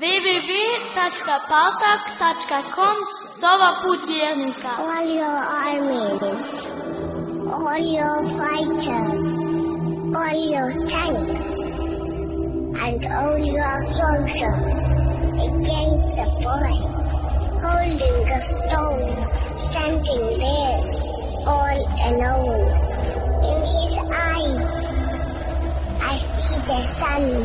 www.paltak.com Sova put vjernika All your armies, all your fighters, all your tanks, and all your soldiers against the boy, holding a stone, standing there, all alone. In his eyes, I see the sun.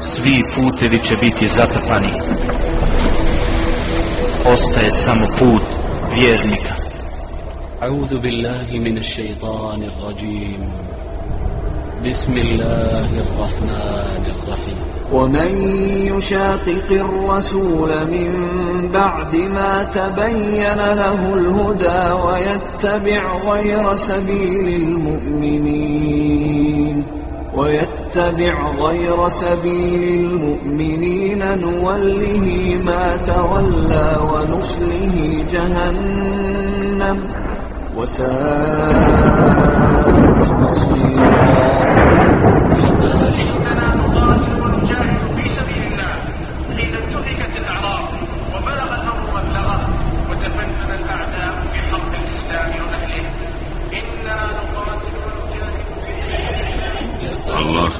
Svi putevi će biti zatrpani. Ostaje samo put vjernika. أعوذ بالله من الشيطان الرجيم بسم الله الرحمن الرحيم ومن يشاقق الرسول من بعد ما تبين له الهدى ويتبع غير سبيل المؤمنين ويتبع غير سبيل المؤمنين نوله ما تولى ونصله جهنم. وساءت مصيرا.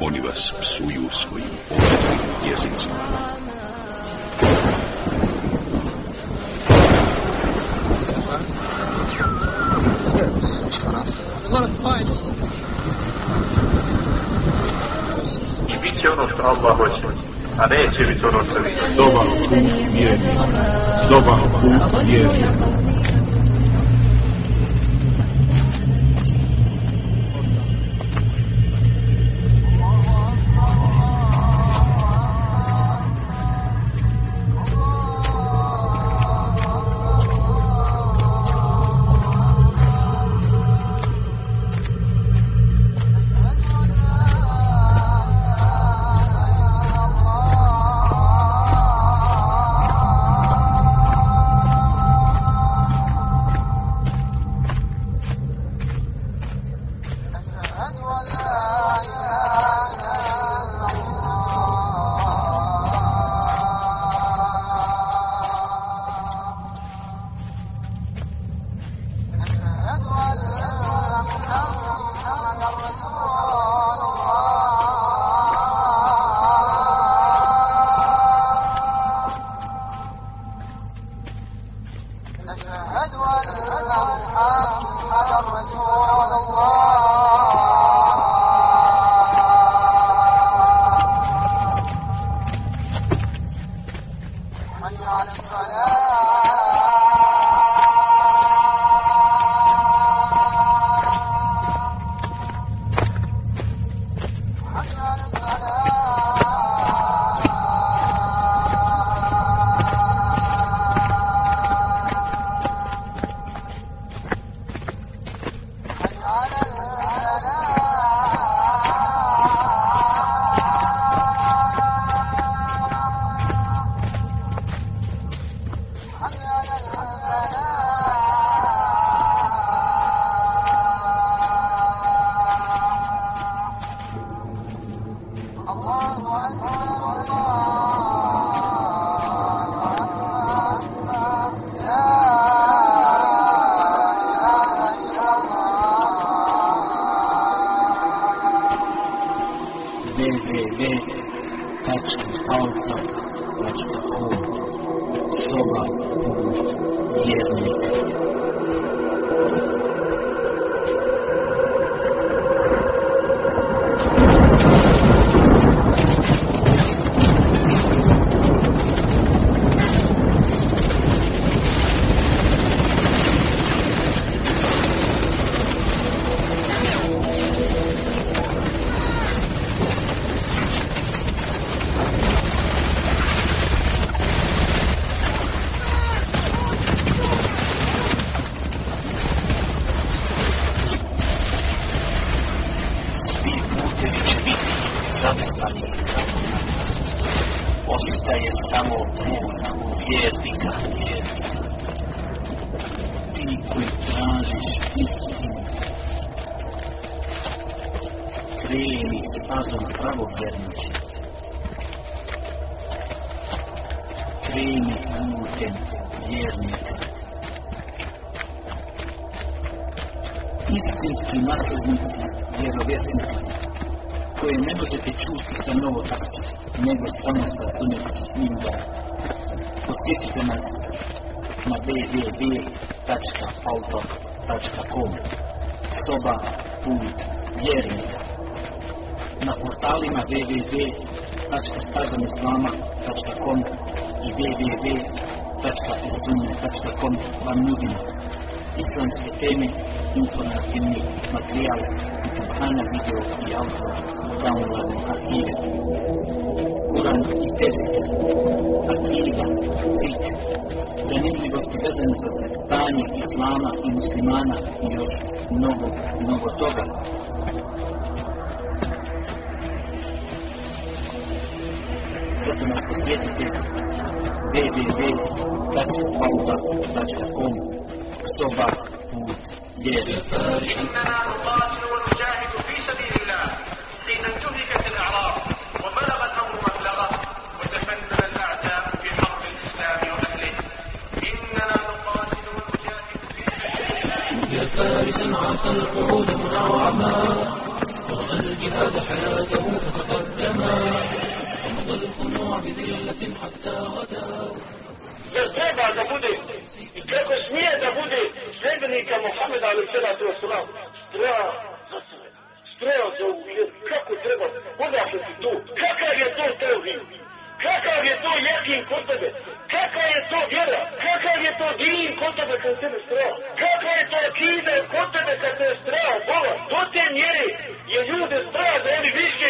oni vas psuju svojim oštrim jezicima. I bit će ono što Allah hoće, a neće biti ono što vi. Dobar put vjernika. Dobar put vjernika. www.stazamislama.com i www.esunne.com vam nudimo islamske teme, informativni materijal, Kur'ana, video i audio, download arhive, Kur'an i tefsir, akida, fik, zanimljivosti vezane za sektanje islama i muslimana i još mnogo, mnogo toga. Posjetite www.pauta.com soba put vjernika. إننا نقاتل ونجاهد في سبيل الله يا فارسا عاف القعود منعما ورأى الجهاد حياته فتقدما بذلة حتى غدا Zar treba da bude i kako smije da bude sljedbenika Mohameda ali sada to sram strah za sebe. Strah za ovu vjeru. Kako treba? Odakle ti to? Kakav je to tevhid? Kakav je to jekin kod tebe? Kakav je to vjera? Kakav je to din kod tebe kad tebe strah? Kakav je to akide kod tebe kad te strah? Bola, do te mjere je ljude strah da oni više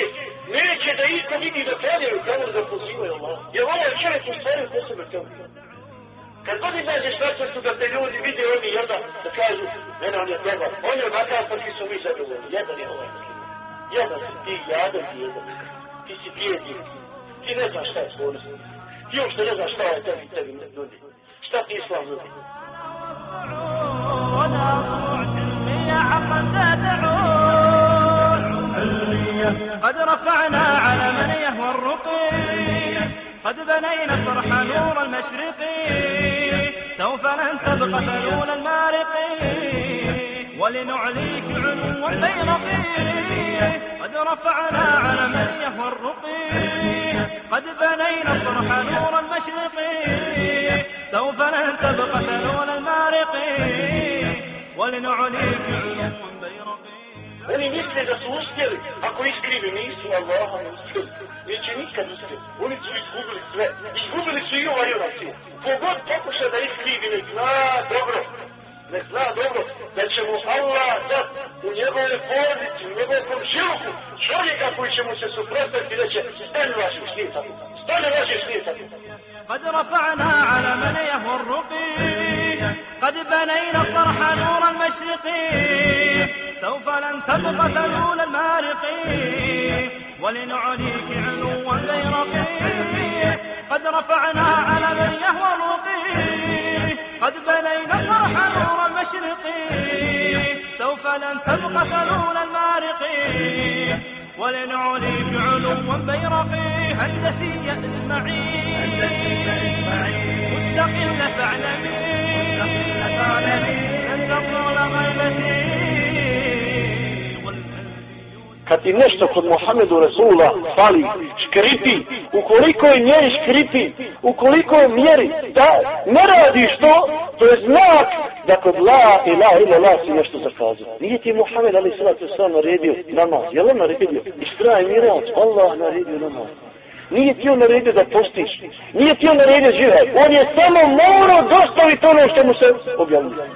neće da iko vidi da klanjaju kamo da pozivaju Allah. Jer ovaj čovjek u stvari po sebe tevhid. Kad god izađeš na cestu da te ljudi vide oni i onda da kažu, ne on je dobar, on je onakav pa ti su mi zadovoljni, jedan je ovaj. Jedan si ti, jadan ti jedan. Ti si bijednik. Ti ne znaš šta je stvornost. Ti uopšte ne znaš šta je tebi, tebi ljudi. Šta ti islam ljudi? قد قد رفعنا على من يهوى الرقي قد بنينا صرح نور المشرق سوف ننتبق ثنون المارق ولنعليك علو البيرق قد رفعنا على من يهوى الرقي قد بنينا صرح نور المشرق سوف ننتبق ثنون المارق ولنعليك علو Oni misle da su uspjeli, ako iskrivi nisu, Allah ne uspjeli. Neće nikad uspjeli. Oni su izgubili sve. Izgubili su i ovaj onaj svijet. Kogod pokuša da iskrivi, ne zna dobro. Ne zna dobro da će mu Allah dat u njegove porodici, u njegovom komšiluku čovjeka koji će mu se suprostaviti da će stani vaši što nije tako. Stani vaši što nije tako. قد رفعنا علما يهوى الرقي قد بنينا صرح نور المشرق. سوف لن تبقى ثلول المارق. ولنعليك علوا بيرقي قد رفعنا علما يهوى الرقي قد بنينا صرح نور المشرق. سوف لن تبقى ثلول المارق. ولنعليك علوا بيرقي هندسية اسمعي مستقلة فاعلمي. Kad ti nešto kod Mohamedu Rasula fali, škripi, ukoliko je mjeri škripi, ukoliko je mjeri, da ne radiš to, to je znak da kod la i la ila la si nešto zakazao. Nije ti Mohamed ali sada se naredio namaz, je li on naredio? Istraje mirac, Allah naredio namaz. Nije ti on naredio da postiš. Nije ti on naredio živaj. On je samo morao dostaviti ono što mu se objavljuje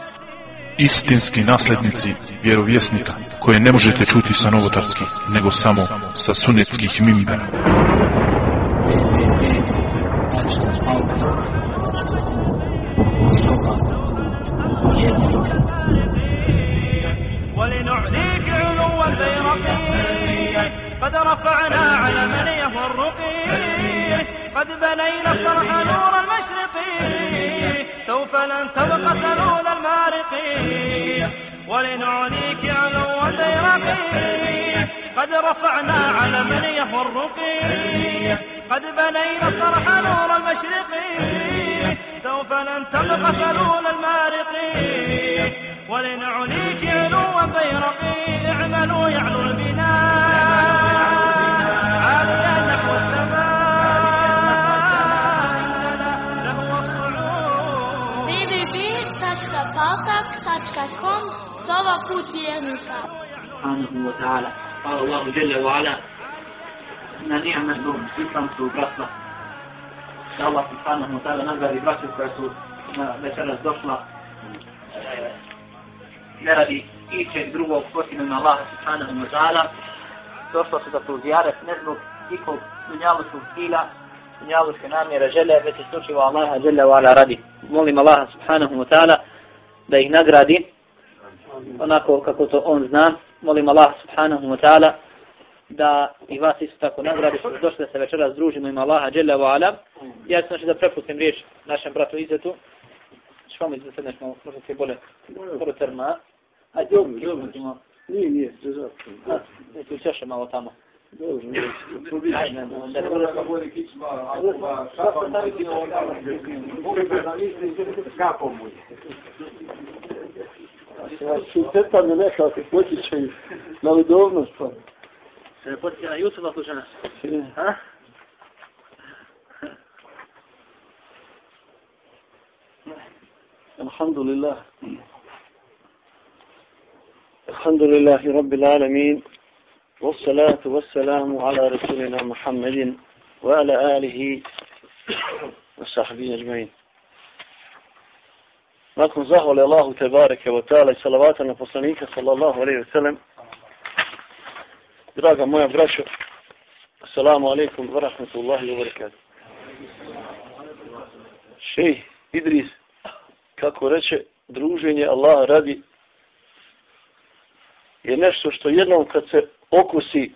istinski naslednici vjerovjesnika koje ne možete čuti sa novotarskih, nego samo sa sunetskih mimbera. ولنعليك علو البيرقي قد رفعنا على من يهوى الرقي بنينا صرح نور المشرق. سوف لن تبقى تلول المارق. ولنعليك علو البيرق قد رفعنا على من يهوى الرقي قد بنينا صرح نور المشرق. سوف لن تبقى تلول المارق. ولنعليك علو بيرقي اعملوا يعلو البناء. www.paltak.com Sova put vjernika subhanahu wa ta'ala. Hvala Allahu Jelle wa ala na ni'metu islamskog bratstva. Da Allah subhanahu wa ta'ala nagradi braću koja su na večeras došla eh, ne radi ičeg drugog posljednog Allaha subhanahu wa ta'ala. Došla su da tu zjaret ne zbog ikog dunjalučkog stila, dunjalučke namjere žele, već isključivo Allaha Jelle wa ala radi. Molim Allaha subhanahu wa ta'ala da ih nagradi onako kako to on zna. Molim Allah subhanahu wa ta'ala da i vas isto tako nagradi što došli da se večera združimo ima Allaha dželle wa ala. Ja sam znači da prepustim riječ našem bratu Izetu. Što mi da sedneš malo, možda ti bolje. Bolje terma. Ajde, dobro, dobro. Nije, nije, sve zato. Ne, tu ćeš malo tamo. Dobro, Ajde, ne, ne, ne. Teta me nekako potičaju na ludovnost. Pa. Se ne potiče na YouTube ako žena. Ha? الحمد لله الحمد لله رب العالمين والصلاة والسلام على رسولنا محمد وعلى آله وصحبه أجمعين Nakon zahvali Allahu Tebareke wa ta'ala i salavata na poslanika sallallahu alaihi wa sallam, draga moja braćo, assalamu alaikum wa rahmatullahi wa barakatuh. Šej Idris, kako reče, druženje Allaha radi je nešto što jednom kad se okusi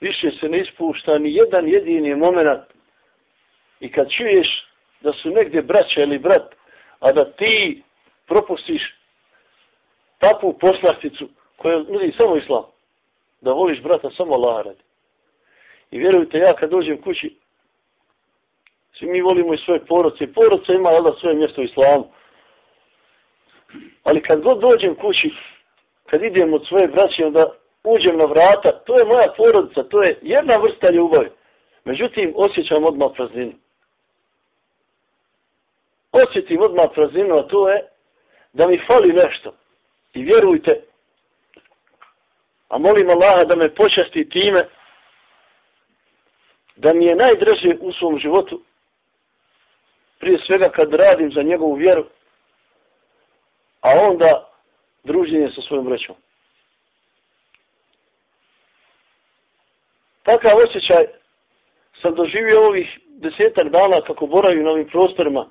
više se ne ispušta ni jedan jedini moment i kad čuješ da su negdje braća ili brat a da ti propustiš takvu poslasticu koja nudi samo islam, da voliš brata samo Allah radi. I vjerujte, ja kad dođem kući, svi mi volimo i svoje porodce. Porodce ima da svoje mjesto u islamu. Ali kad god dođem kući, kad idem od svoje braće, onda uđem na vrata, to je moja porodica, to je jedna vrsta ljubavi. Međutim, osjećam odmah prazninu osjetim odmah prazninu, a to je da mi fali nešto. I vjerujte, a molim Allaha da me počasti time, da mi je najdraže u svom životu, prije svega kad radim za njegovu vjeru, a onda druženje sa svojom braćom. Takav osjećaj sam doživio ovih desetak dana kako boravim na ovim prostorima,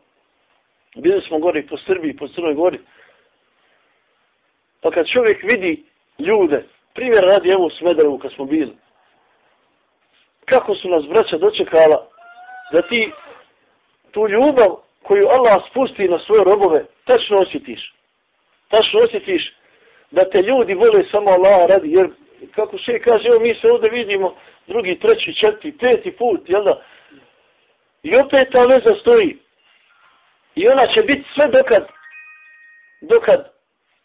Bili smo gori po Srbiji, po Crnoj gori. Pa kad čovjek vidi ljude, primjer radi evo u Smederevu kad smo bili, kako su nas braća dočekala da ti tu ljubav koju Allah spusti na svoje robove, tačno osjetiš. Tačno osjetiš da te ljudi vole samo Allah radi, jer kako še kaže, evo mi se ovdje vidimo drugi, treći, četvrti, peti put, jel da? I opet ta veza stoji. I ona će biti sve dokad, dokad,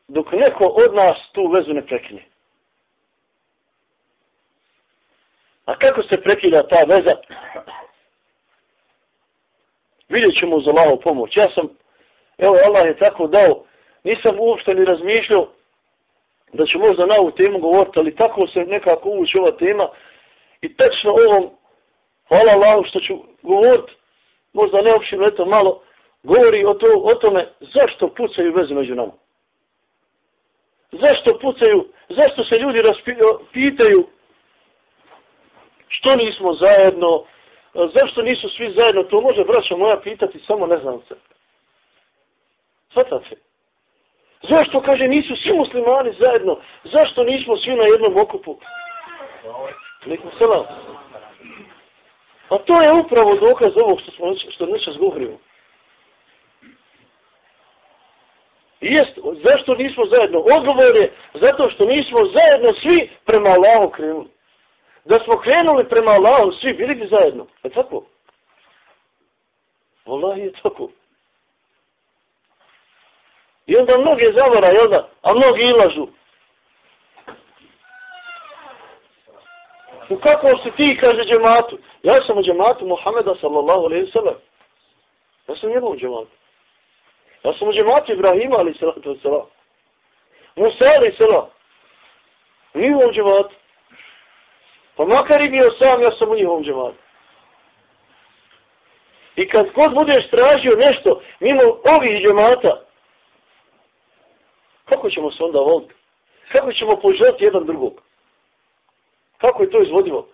dok neko od nas tu vezu ne prekine. A kako se prekida ta veza? Vidjet ćemo za Allahov pomoć. Ja sam, evo Allah je tako dao, nisam uopšte ni razmišljao da ću možda na ovu temu govoriti, ali tako se nekako uvući ova tema i tečno ovom, hvala Allahu što ću govoriti, možda neopšino, eto malo, govori o, to, o tome zašto pucaju veze među nama. Zašto pucaju, zašto se ljudi pitaju što nismo zajedno, zašto nisu svi zajedno, to može braća moja pitati samo ne znam se. Svatate. Zašto, kaže, nisu svi muslimani zajedno? Zašto nismo svi na jednom okupu? Nekom selam. A to je upravo dokaz ovog što smo što nešto zgovorimo. Jest, zašto nismo zajedno? Odgovor je zato što nismo zajedno svi prema Allahu krenuli. Da smo krenuli prema Allahu svi, bili bi zajedno. Je tako? Allah je tako. I onda mnoge zavara, jel da? A mnogi ilažu. U kakvom si ti, kaže džematu? Ja sam u džematu Muhammeda sallallahu alaihi sallam. Ja sam njegov džematu. Ja sam u džematu Ibrahima alaihi sallam. Musa alaihi sallam. Njihovom džematu. Pa makar i bio sam, ja sam u njihovom džematu. I kad god budeš tražio nešto mimo ovih džemata, kako ćemo se onda voliti? Kako ćemo poželjati jedan drugog? Kako je to izvodivo?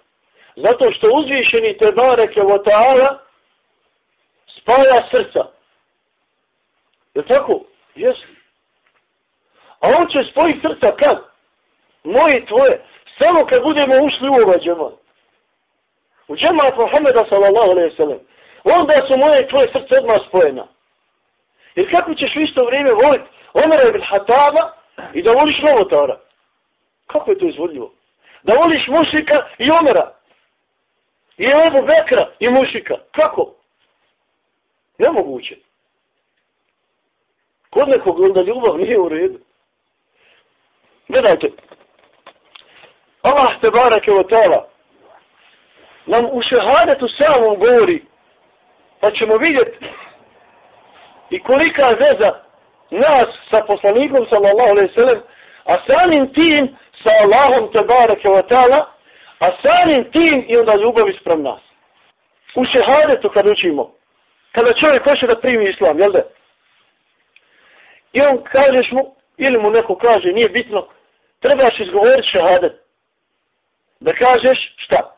Zato što uzvišeni te bareke o ta'ala spaja srca. Je tako? Jesu. A on će spojiti srca kad? Moje i tvoje. Samo kad budemo ušli u ovaj džemat. U džemat Muhammeda sallallahu alaihi sallam. Onda su moje i tvoje srce odmah spojena. Jer kako ćeš u isto vrijeme voliti Omera ibn Hataba i da voliš Novotara? Kako je to izvodljivo? Da voliš mušika i Omera. I Ebu Bekra i mušika. Kako? Nemoguće. Kod nekog onda ljubav nije u redu. Gledajte. Allah te barake o tala nam u šehadetu samom govori pa ćemo vidjeti i kolika je veza nas sa poslanikom sallallahu alaihi sallam a samim tim sa Allahom te bareke o ta'ala, a samim tim i onda ljubav isprem nas. U šehadetu kad učimo, kada čovjek hoće da primi islam, jel da? I on kažeš mu, ili mu neko kaže, nije bitno, trebaš izgovoriti šehadet. Da kažeš šta?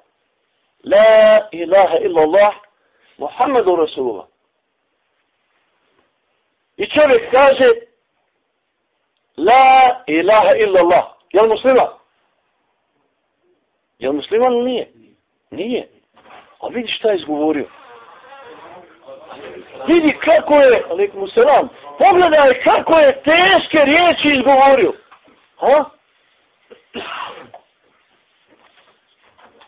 La ilaha illa Allah, Muhammedu Rasulullah. I čovjek kaže, La ilaha illa Allah. Jel musliman? Jel musliman ili nije? Nije. A vidi šta je izgovorio. Vidi kako je, alikum selam, pogledaj kako je teške riječi izgovorio. Ha?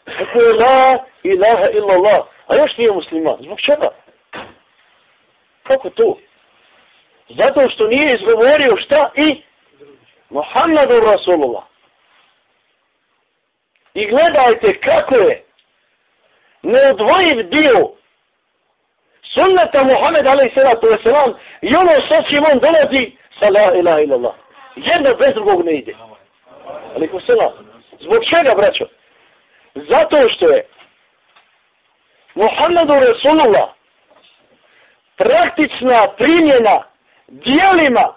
Kako je la ilaha illa Allah. A još nije musliman. Zbog čega? Kako to? Zato što nije izgovorio šta i Muhammedu Rasulullah. I gledajte kako je neodvojiv dio sunnata Muhammed a.s. i ono što čim on dolazi sa la ilaha illallah. Jedno bez drugog ne ide. Ali ko se Zbog čega, braćo? Zato što je Muhammedu Rasulullah praktična primjena dijelima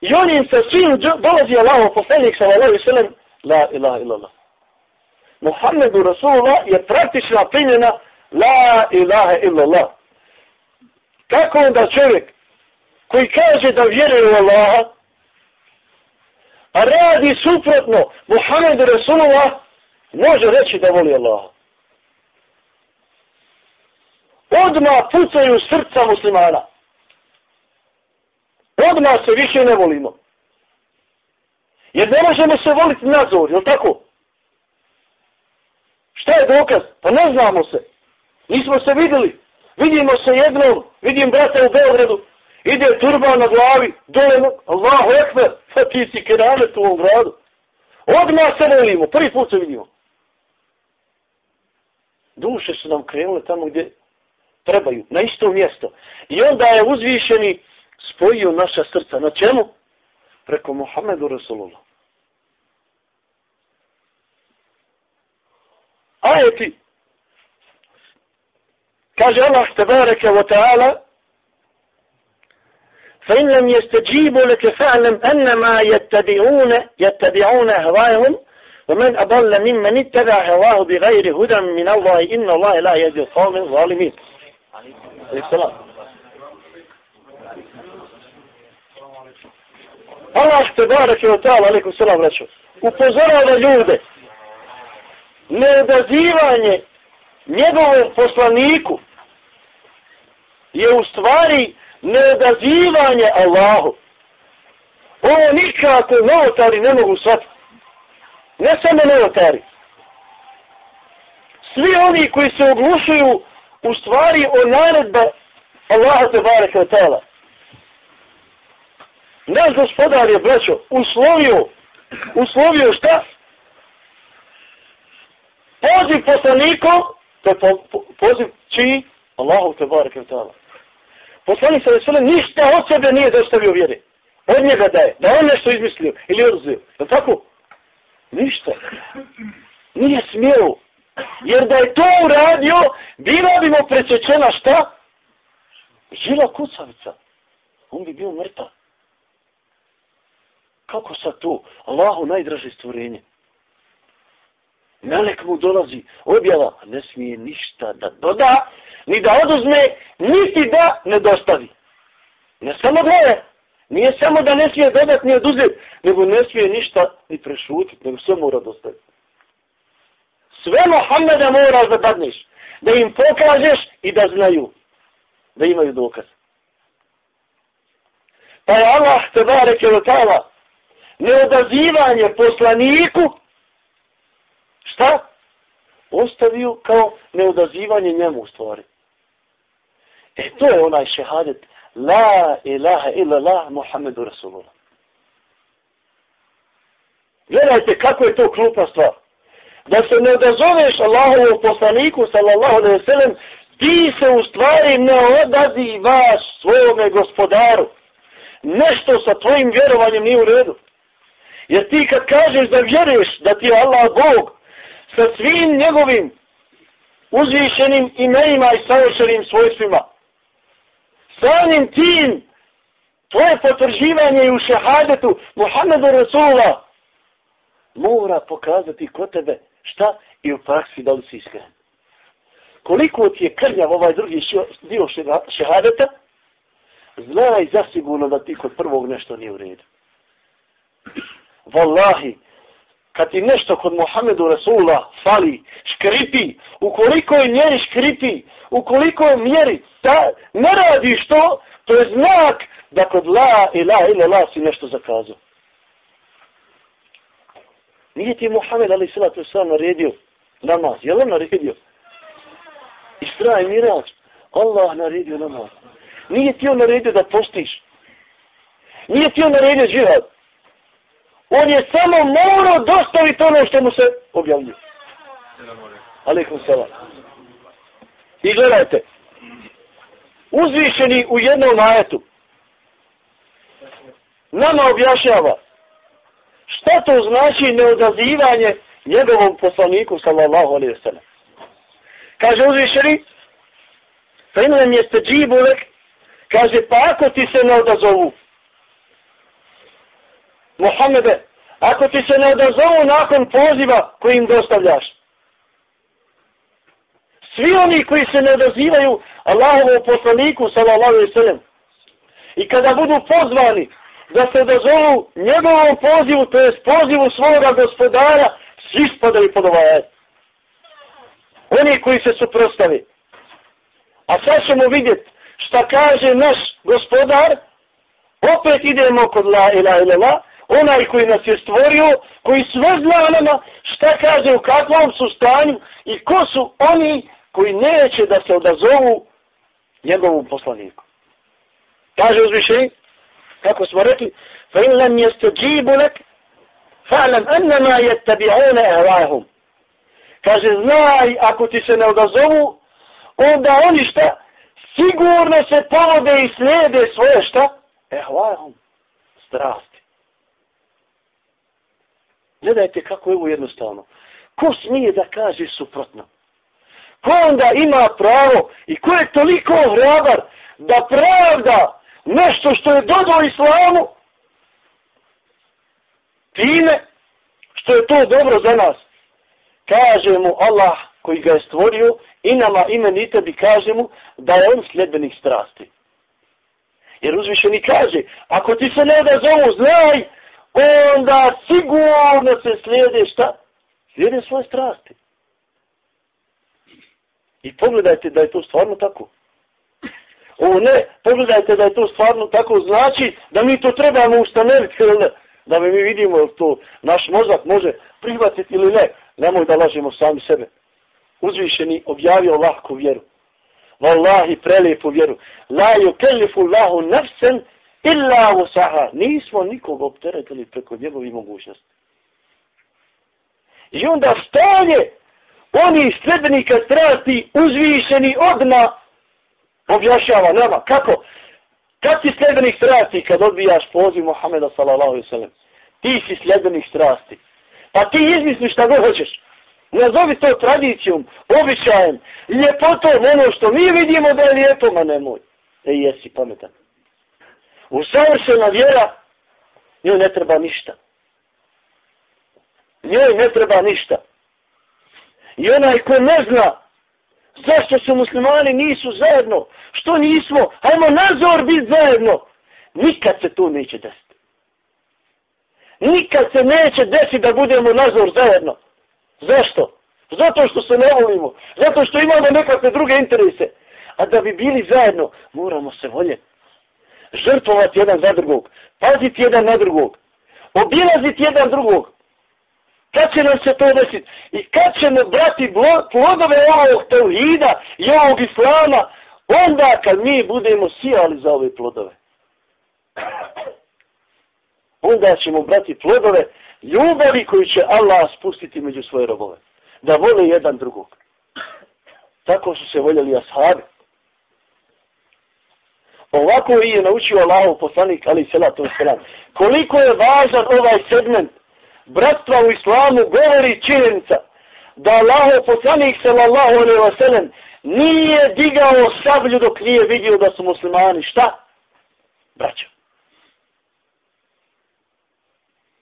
i onim sa svim dolazi Allah poslanik sallallahu alaihi sallam La ilaha illallah. Muhammedu Rasulullah je praktična primjena La ilaha illallah. Kako onda čovjek koji kaže da vjeruje u Allaha, a radi suprotno Muhammedu Rasulullah, može reći da voli Allaha. Odmah pucaju srca muslimana. Od nas se više ne volimo. Jer ne možemo se voliti nazor, je tako? Šta je dokaz? Pa ne znamo se. Nismo se vidjeli. Vidimo se jednom, vidim brata u Beogradu, ide turba na glavi, dole, Allahu ekber, pa ti si keramet u ovom gradu. Odmah se volimo, prvi put se vidimo. Duše su nam krenule tamo gdje trebaju, na isto mjesto. I onda je uzvišeni spojio naša srca. Na čemu? Preko Muhammedu Rasulullah. Ajeti. Kaže Allah tebareke wa ta'ala فإن لم يستجيبوا لك فاعلم أنما يتبعون يتبعون هواهم ومن أضل ممن اتبع هواه بغير هدى من الله إن الله لا يهدي القوم الظالمين عليه السلام Allah te barek je ta'ala, alaikum salam, braću, upozorava ljude neodazivanje njegovom poslaniku je u stvari neodazivanje Allahu. Ovo nikako novotari ne mogu shvatiti. Ne samo novotari. Svi oni koji se oglušuju u stvari o naredba Allaha te bareke od tala. Naš gospodar je, braćo, uslovio, uslovio šta? Poziv poslanikom, to je po, po, poziv čiji? Allahu te barek od tala. Poslanik sa vesele ništa od sebe nije dostavio vjere. Od njega da je, da on nešto izmislio ili odzio. Je tako? Ništa. Nije smio. Jer da je to uradio, bila bi mu presječena šta? Žila kucavica. On bi bio mrtav. Kako sad to? Allahu najdraže stvorenje. Melek mu dolazi, objava, a ne smije ništa da doda, ni da oduzme, niti da ne dostavi. Ne samo da nije samo da ne smije dodat ni oduzeti, nego ne smije ništa ni prešutit, nego sve mora dostaviti. Sve Mohameda mora zabadniš, da im pokažeš i da znaju, da imaju dokaz. Pa je Allah te bareke od tala, neodazivanje poslaniku, šta? Ostavio kao neodazivanje njemu u stvari. E to je onaj šehadet. La ilaha illa la Muhammedu Rasulullah. Gledajte kako je to klupna stvar. Da se ne odazoveš Allahovom poslaniku sallallahu alaihi sallam, ti se u stvari ne odazivaš svome gospodaru. Nešto sa tvojim vjerovanjem nije u redu. Jer ti kad kažeš da vjeruješ da ti je Allah Bog sa svim njegovim uzvišenim imenima i savršenim svojstvima, samim tim tvoje potrživanje u šehadetu Muhammedu Rasulullah mora pokazati kod tebe šta i u praksi da li si iskren. Koliko ti je krnjav ovaj drugi dio šehadeta, znaj zasigurno da ti kod prvog nešto nije u redu. Wallahi, kad ti nešto kod Muhammedu Rasulullah fali, škripi, ukoliko je mjeri škripi, ukoliko je mjeri, ta, ne radiš to, to je znak da kod la i la ila la si nešto zakazao. Nije ti Muhammed ali sila to sam naredio namaz, je li naredio? Istraj mirač, Allah naredio namaz. Nije ti on naredio da postiš. Nije ti on naredio džihad on je samo morao dostaviti ono što mu se objavljuje. Aleikum salam. I gledajte, uzvišeni u jednom ajetu, nama objašnjava šta to znači neodazivanje njegovom poslaniku, sallallahu alaihi wa sallam. Kaže uzvišeni, fa inem jeste džibulek, kaže, pa ako ti se ne odazovu, Mohamede, ako ti se ne odazovu nakon poziva koji im dostavljaš, svi oni koji se ne odazivaju Allahovom poslaniku, sallallahu alaihi sallam, i kada budu pozvani da se odazovu njegovom pozivu, to je pozivu svoga gospodara, svi spadaju pod ovaj Oni koji se suprostavi. A sad ćemo vidjeti šta kaže naš gospodar, opet idemo kod la ilaha illallah, onaj koji nas je stvorio, koji sve zna nama šta kaže u kakvom su stanju i ko su oni koji neće da se odazovu njegovom poslaniku. Kaže uzvišenje, kako smo rekli, fa in lam jeste džibulek, fa'lam annama jettabi'une ehrahum. Kaže, znaj, ako ti se ne odazovu, onda oni šta? Sigurno se povode i slijede svoje šta? Ehvahum, strast. Gledajte kako je ovo jednostavno. Ko smije da kaže suprotno? Ko onda ima pravo i ko je toliko hrabar da pravda nešto što je dodao islamu time što je to dobro za nas. Kaže mu Allah koji ga je stvorio i nama imeni tebi kaže mu da je on sljedbenik strasti. Jer uzvišeni kaže, ako ti se ne da zovu, znaj, onda sigurno se slijede šta? Slijede svoje strasti. I pogledajte da je to stvarno tako. O ne, pogledajte da je to stvarno tako, znači da mi to trebamo ustanoviti, da mi vidimo to naš mozak može prihvatiti ili ne. Nemoj da lažemo sami sebe. Uzvišeni objavio lahku vjeru. Wallahi prelijepu vjeru. La yukellifu Allahu nafsan illa usaha. Nismo nikog opteretili preko njegovih mogućnosti. I onda stanje oni sredbenika strasti uzvišeni odma objašava nama. Kako? Kad si sljedbenik strasti kad odbijaš poziv Muhammeda sallallahu sallam? Ti si sljedbenik strasti. Pa ti izmisliš šta god hoćeš. Nazovi to tradicijom, običajem, ljepotom, ono što mi vidimo da je lijepo, ma nemoj. E, jesi pametan. Usavršena vjera, njoj ne treba ništa. Njoj ne treba ništa. I onaj ko ne zna zašto su muslimani nisu zajedno, što nismo, hajmo nazor biti zajedno, nikad se to neće desiti. Nikad se neće desiti da budemo nazor zajedno. Zašto? Zato što se ne volimo. Zato što imamo nekakve druge interese. A da bi bili zajedno, moramo se voljeti. Žrtvovati jedan za drugog. Paziti jedan na drugog. Obilaziti jedan drugog. Kad će nam se to desiti? I kad će brati plodove ovog tevhida i ovog islama? Onda kad mi budemo sijali za ove plodove. Onda ćemo brati plodove ljubavi koju će Allah spustiti među svoje robove. Da vole jedan drugog. Tako su se voljeli ashabi. Ovako je naučio Allahov poslanik, ali salatu wasalam. Koliko je važan ovaj segment bratstva u islamu govori činjenica da Allahov poslanik sallallahu alaihi wa sallam nije digao sablju dok nije vidio da su muslimani. Šta? Braćo.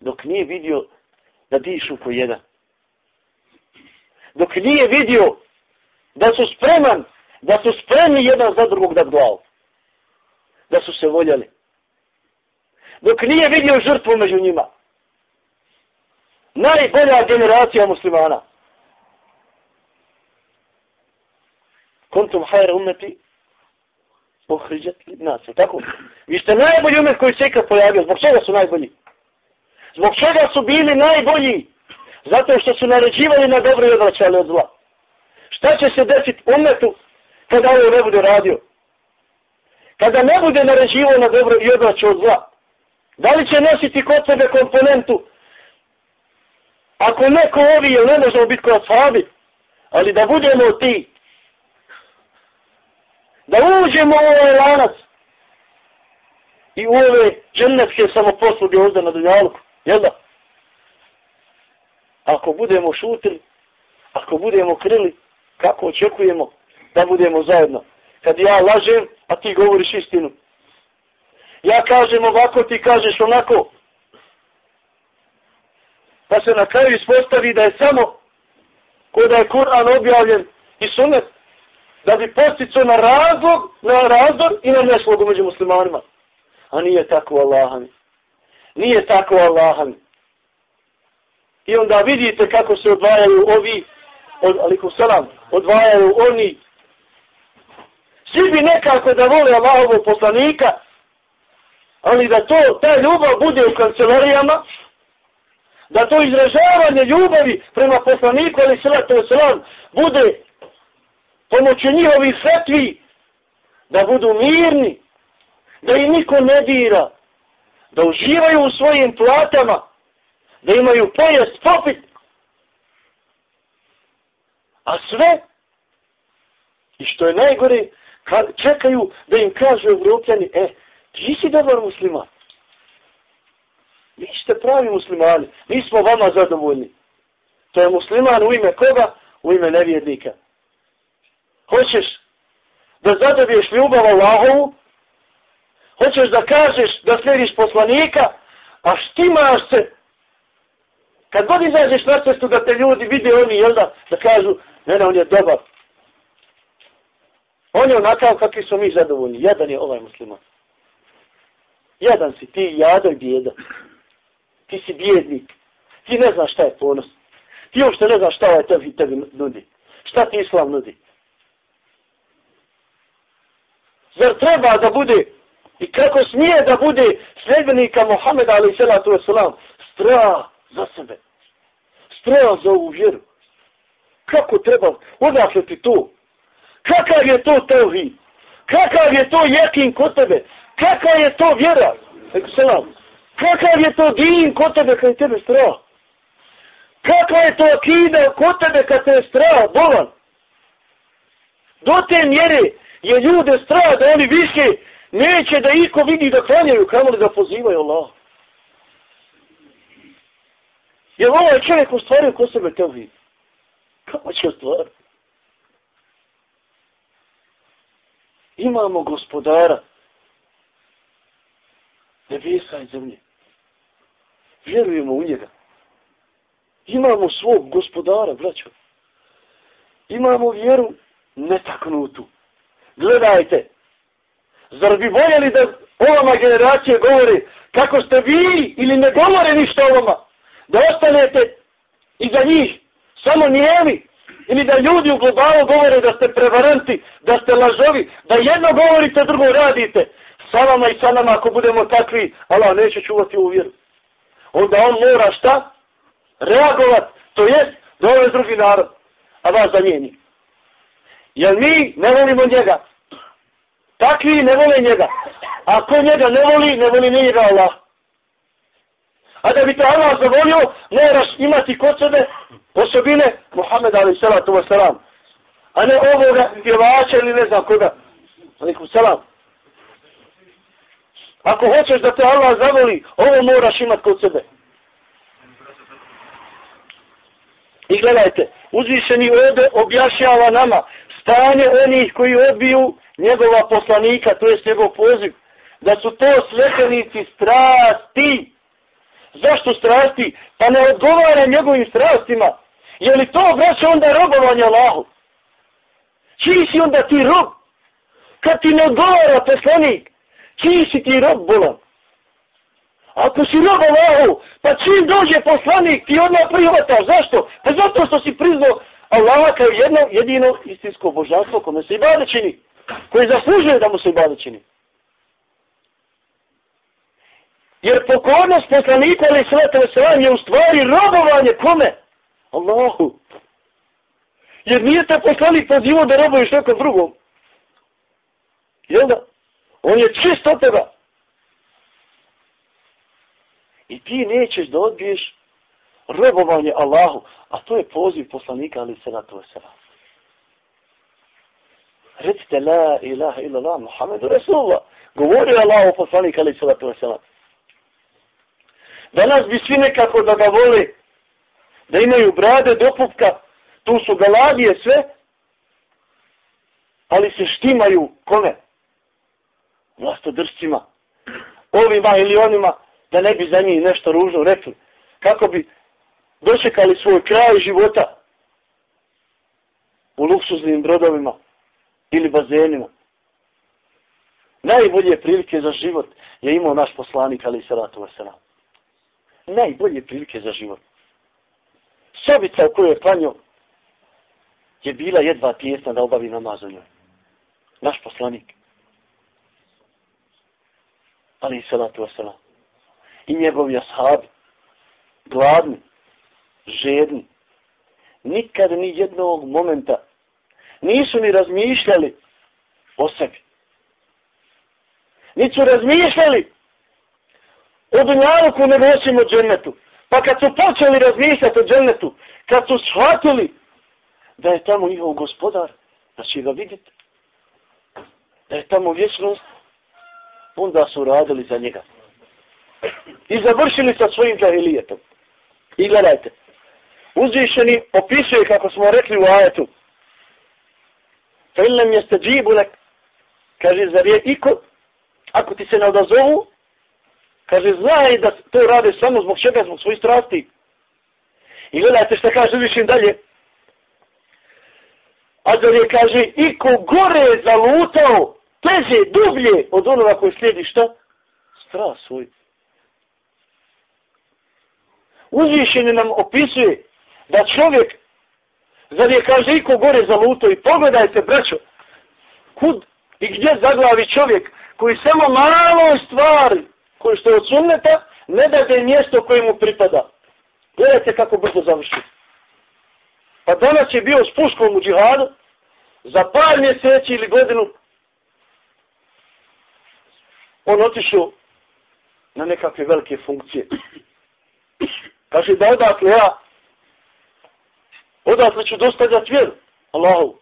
Dok nije vidio da dišu po jedan. Dok nije vidio da su spreman, da su spremni jedan za drugog da glavu. Da su se voljeli. Dok nije vidio žrtvu među njima najbolja generacija muslimana. Kontum hajra umeti pohriđat li nas. Tako? Vi ste najbolji umet koji se ikad pojavio. Zbog čega su najbolji? Zbog čega su bili najbolji? Zato što su naređivali na dobro i odvraćali od zla. Šta će se desiti umetu kada ovo ne bude radio? Kada ne bude naređivo na dobro i odvraćao od zla? Da li će nositi kod sebe komponentu Ako neko ovi, jel ne možemo biti kod sahabi, ali da budemo ti, da uđemo u ovaj lanac i u ove džennetske samoposluge ovdje na dunjalku, jel da? Ako budemo šutili, ako budemo krili, kako očekujemo da budemo zajedno? Kad ja lažem, a ti govoriš istinu. Ja kažem ovako, ti kažeš onako, pa se na kraju ispostavi da je samo kod je Kur'an objavljen i sunet da bi postico na razlog, na razdor i na neslogu među muslimanima. A nije tako Allahami. Nije tako Allahami. I onda vidite kako se odvajaju ovi, od, alikum salam, odvajaju oni. Svi bi nekako da vole Allahovog poslanika, ali da to, ta ljubav bude u kancelarijama, da to izražavanje ljubavi prema poslaniku ali sallatu wasalam bude pomoću njihovih fetvi da budu mirni, da im niko ne dira, da uživaju u svojim platama, da imaju pojest popit. A sve, i što je najgore, čekaju da im kažu evropljani, e, ti si dobar musliman. Vi ste pravi muslimani, mi smo vama zadovoljni. To je musliman u ime koga? U ime nevjednika. Hoćeš da zadobiješ ljubav Allahovu? Hoćeš da kažeš da slijediš poslanika? A štimaš se? Kad god izađeš na cestu da te ljudi vide oni, jel da, da kažu, ne, ne, on je dobar. On je onakav kakvi su mi zadovoljni. Jedan je ovaj musliman. Jedan si ti, jada i bjeda. Ti si bjednik. Ti ne znaš šta je ponos. Ti uopšte ne znaš šta ovaj tebi, tebi nudi. Šta ti islam nudi? Zar treba da bude i kako smije da bude sljedbenika Mohameda ali salatu wasalam strah za sebe. Strah za ovu vjeru. Kako treba? Odakle ti to? Kakav je to tevhid? Kakav je to jekin kod tebe? Kakav je to vjera? Selam. Kakav je to din kod tebe kad je tebe strah? Kakva je to akida kod tebe kad te je strah, bolan? Do te mjere je ljude strah da oni više neće da iko vidi da klanjaju, kamo li da pozivaju Allah. Je li ovaj čovjek ostvario ko sebe tevhid. Kako će ostvariti? Imamo gospodara nebesa i zemlje. Vjerujemo u njega. Imamo svog gospodara, braćo. Imamo vjeru netaknutu. Gledajte, zar bi voljeli da ovama generacije govori kako ste vi ili ne govore ništa ovama? da ostanete iza njih, samo nijevi, ili da ljudi u globalu govore da ste prevaranti, da ste lažovi, da jedno govorite, drugo radite, sa vama i sa nama ako budemo takvi, Allah neće čuvati u vjeru. Onda on mora šta? Reagovat, to jest da ovo je drugi narod, a vas zamijeni. Jer mi ne volimo njega. Takvi ne vole njega. Ako njega ne voli, ne voli njega Allah. A da bi te Allah zavolio, moraš imati kod sebe osobine Muhammed ali salatu wasalam. A ne ovoga pjevača ili ne znam koga. Alikum salam. Ako hoćeš da te Allah zavoli, ovo moraš imati kod sebe. I gledajte, uzvišeni ovdje objašnjava nama stanje onih koji odbiju njegova poslanika, to je njegov poziv, da su to svetenici strasti. Zašto strasti? Pa ne odgovara njegovim strastima. Je li to vraća onda robovanje Allahu? Čiji si onda ti rob? Kad ti ne odgovara poslanik, čiji si ti rob bolan? Ako si rob Allahu, pa čim dođe poslanik, ti odmah prihvataš. Zašto? Pa zato što si priznao Allaha kao jedno, jedino istinsko božanstvo kome se i bade čini. Koji zaslužuje da mu se i bade čini. Jer pokornost poslanika ali sveta veselam je u stvari robovanje kome? Allahu. Jer nije te poslanik pozivo da robuješ nekom drugom. Jel da? On je čist od teba. I ti nećeš da odbiješ robovanje Allahu. A to je poziv poslanika ali salatu wasalam. Recite la ilaha illa la Muhammedu Rasulullah. Govori Allahu poslanika ali salatu wasalam. Danas bi svi nekako da ga vole, da imaju brade do pupka, tu su galadije sve, ali se štimaju kome? Vlastodršcima. Ovima ili onima, da ne bi za njih nešto ružno rekli. Kako bi dočekali svoj kraj života u luksuznim brodovima ili bazenima. Najbolje prilike za život je imao naš poslanik, ali i salatu wasalam. Najbolje prilike za život. Sobica u kojoj je klanio je bila jedva tijesna da obavi namaz u njoj. Naš poslanik. Ali i salatu wasalam i njegovi ashabi, gladni, žedni, nikad ni jednog momenta nisu ni razmišljali o sebi. Nisu razmišljali o dunjaluku nego osim o džennetu. Pa kad su počeli razmišljati o džennetu, kad su shvatili da je tamo njihov gospodar, da će ga vidjeti, da je tamo vječnost, onda su radili za njega. I završili sa svojim džahilijetom. I gledajte, uzvišeni opisuje, kako smo rekli u ajetu, Fa'illam jeste džibulek, kaže, zar je iko, ako ti se ne odazovu, kaže, znaj da to rade samo zbog čega, zbog svojih strasti. I gledajte šta kaže višim dalje, A je, kaže, iko gore zalutao, teže, dublje od onoga koji slijedi šta? Stras svoj. Uzvišenje nam opisuje da čovjek, zar je, kaže, iko gore zalutao i pogledajte, braćo, kud i gdje zaglavi čovjek koji samo malo stvari, koji što je od sunneta, ne dade mjesto koje mu pripada. Gledajte kako brzo završi. Pa danas je bio s puškom u džihadu, za par mjeseci ili godinu, on otišao na nekakve velike funkcije. Kaže da odakle ja, odakle ću dostavljati vjeru, Allahu.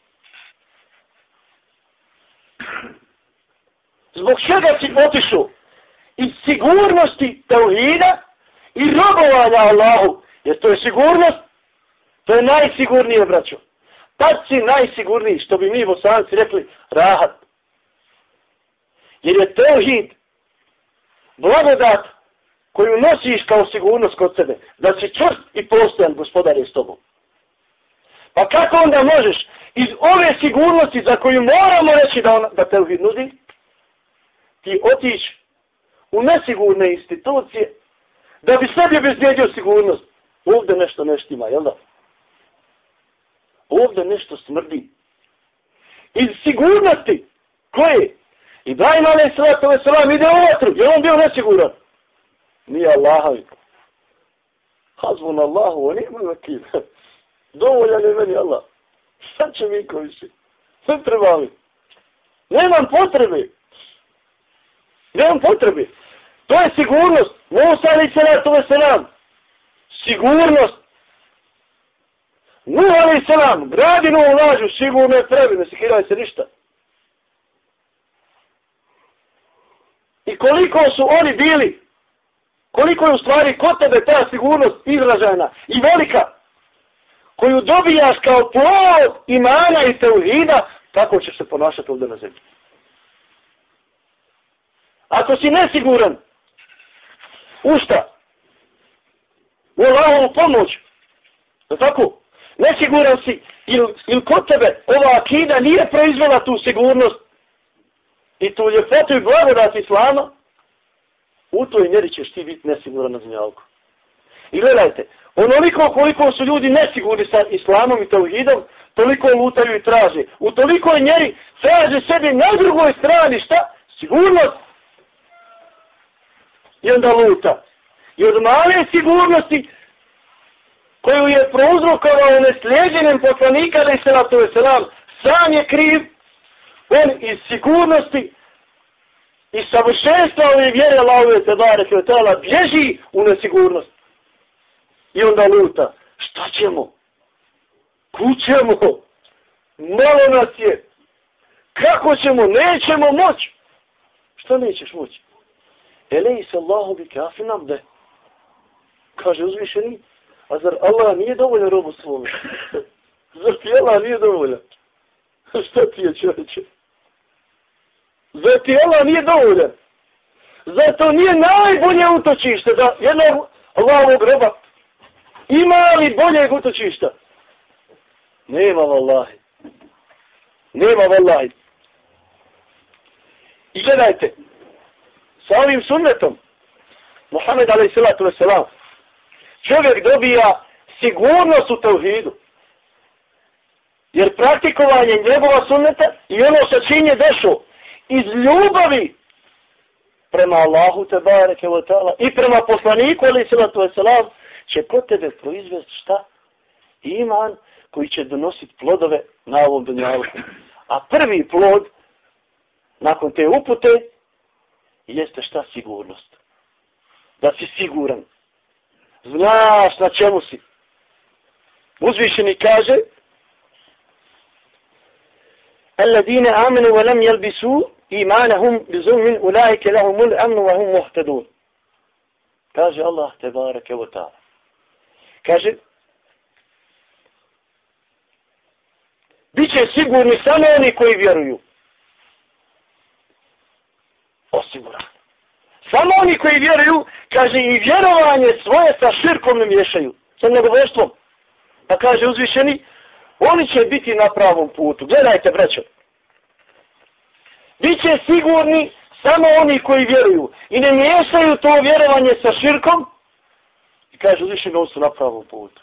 Zbog čega si otišao? I sigurnosti tauhida i robovanja Allahu. Jer to je sigurnost, to je najsigurnije, braćo. Tad si najsigurniji, što bi mi bosanci rekli, rahat. Jer je teuhid blagodat koju nosiš kao sigurnost kod sebe, da si čvrst i postojan gospodar je s tobom. Pa kako onda možeš iz ove sigurnosti za koju moramo reći da, ona, da tauhid nudi, ti otići u nesigurne institucije da bi sebi obezbijedio sigurnost. Ovdje nešto neštima, jel da? Ovdje nešto smrdi. Iz sigurnosti. Koje? daj male sallatu wa sallam ide u vatru. Je on bio nesiguran? Nije Allahovi. Hazbun Allahu, on ima vakil. Dovoljan je meni Allah. Šta će mi koji si? Sve treba mi. Nemam potrebe. Nemam potrebe. To je sigurnost. Musa alaih sallatu wa. Sigurnost. Nuh alaih sallam. Gradi novu lažu. Sigurno je prebi. Ne sekiraj se ništa. I koliko su oni bili, koliko je u stvari kod tebe ta sigurnost izražena i velika, koju dobijaš kao plod imana i teuhida, tako ćeš se ponašati ovdje na zemlji. Ako si nesiguran, usta. U Allahovu pomoć. Je tako? Nesiguran si ili, il kod tebe ova akida nije proizvela tu sigurnost i tu ljepotu i blagodat Islama, u toj mjeri ćeš ti biti nesiguran na zemljavku. I gledajte, onoliko koliko su ljudi nesigurni sa Islamom i Tauhidom, toliko lutaju i traže. U tolikoj mjeri traže sebi na drugoj strani, šta? Sigurnost. I onda luta. I od male sigurnosti koju je prouzrokovao neslijeđenem poslanika, ali se na to je selam, sam je kriv, on iz sigurnosti i savršenstva ove vjere Allahove Tebare Kvetala bježi u nesigurnost. I onda luta, šta ćemo? Kućemo? Malo nas je. Kako ćemo? Nećemo moći. Što nećeš moći? Elej se Allahu bi kafi nam. Kaže uzvišeni, a zar Allah nije dovoljan robu svome? zar ti Allah nije dovoljan? Šta ti je čovječe? Zar ti Allah nije dovoljan? Zar to nije najbolje utočište da jednog Allahovog groba? Ima li boljeg utočišta? Nema vallahi. Nema vallahi. I gledajte, sa ovim sunnetom, Muhammed a.s. čovjek dobija sigurnost u tevhidu. Jer praktikovanje njegova sunneta i ono što čim je iz ljubavi prema Allahu te bareke wa taala i prema poslaniku ali salatu wasalam će kod tebe proizvesti šta? Iman koji će donositi plodove na ovom dunjalu. A prvi plod nakon te upute jeste šta sigurnost. Da si siguran. Znaš na čemu si. Uzvišeni kaže Alladine amenu wa lam jelbisu imanahum bizulmin ulaike lahumul amnu wa hum muhtadun. Kaže Allah te barake wa ta'ala. Kaže, Biće sigurni samo oni koji vjeruju. Osiguran. Samo oni koji vjeruju, kaže i vjerovanje svoje sa širkom ne miješaju. Sa negoveštvom. Pa kaže uzvišeni, oni će biti na pravom putu. Gledajte, braćo. Biće sigurni samo oni koji vjeruju. I ne miješaju to vjerovanje sa širkom. I kaže uzvišeni, oni su na pravom putu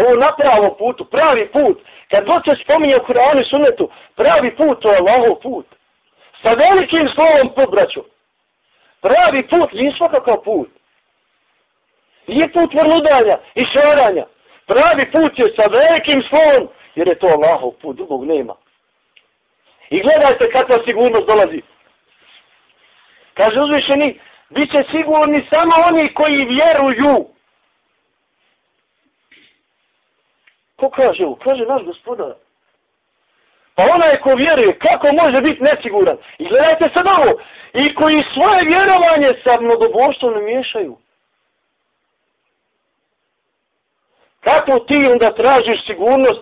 ovo na pravom putu, pravi put. Kad god se spominje u Kur'anu i sunnetu, pravi put, to je Allahov put. Sa velikim slovom put, braću. Pravi put, nije svakakav put. Nije put vrludanja i šaranja. Pravi put je sa velikim slovom, jer je to Allahov put, drugog nema. I gledajte kakva sigurnost dolazi. Kaže uzvišeni, bit će sigurni samo oni koji vjeruju. Ko kaže ovo? Kaže naš gospodar. Pa onaj ko vjeruje, kako može biti nesiguran? I gledajte sad ovo. I koji svoje vjerovanje sa mnogoboštvom ne miješaju. Kako ti onda tražiš sigurnost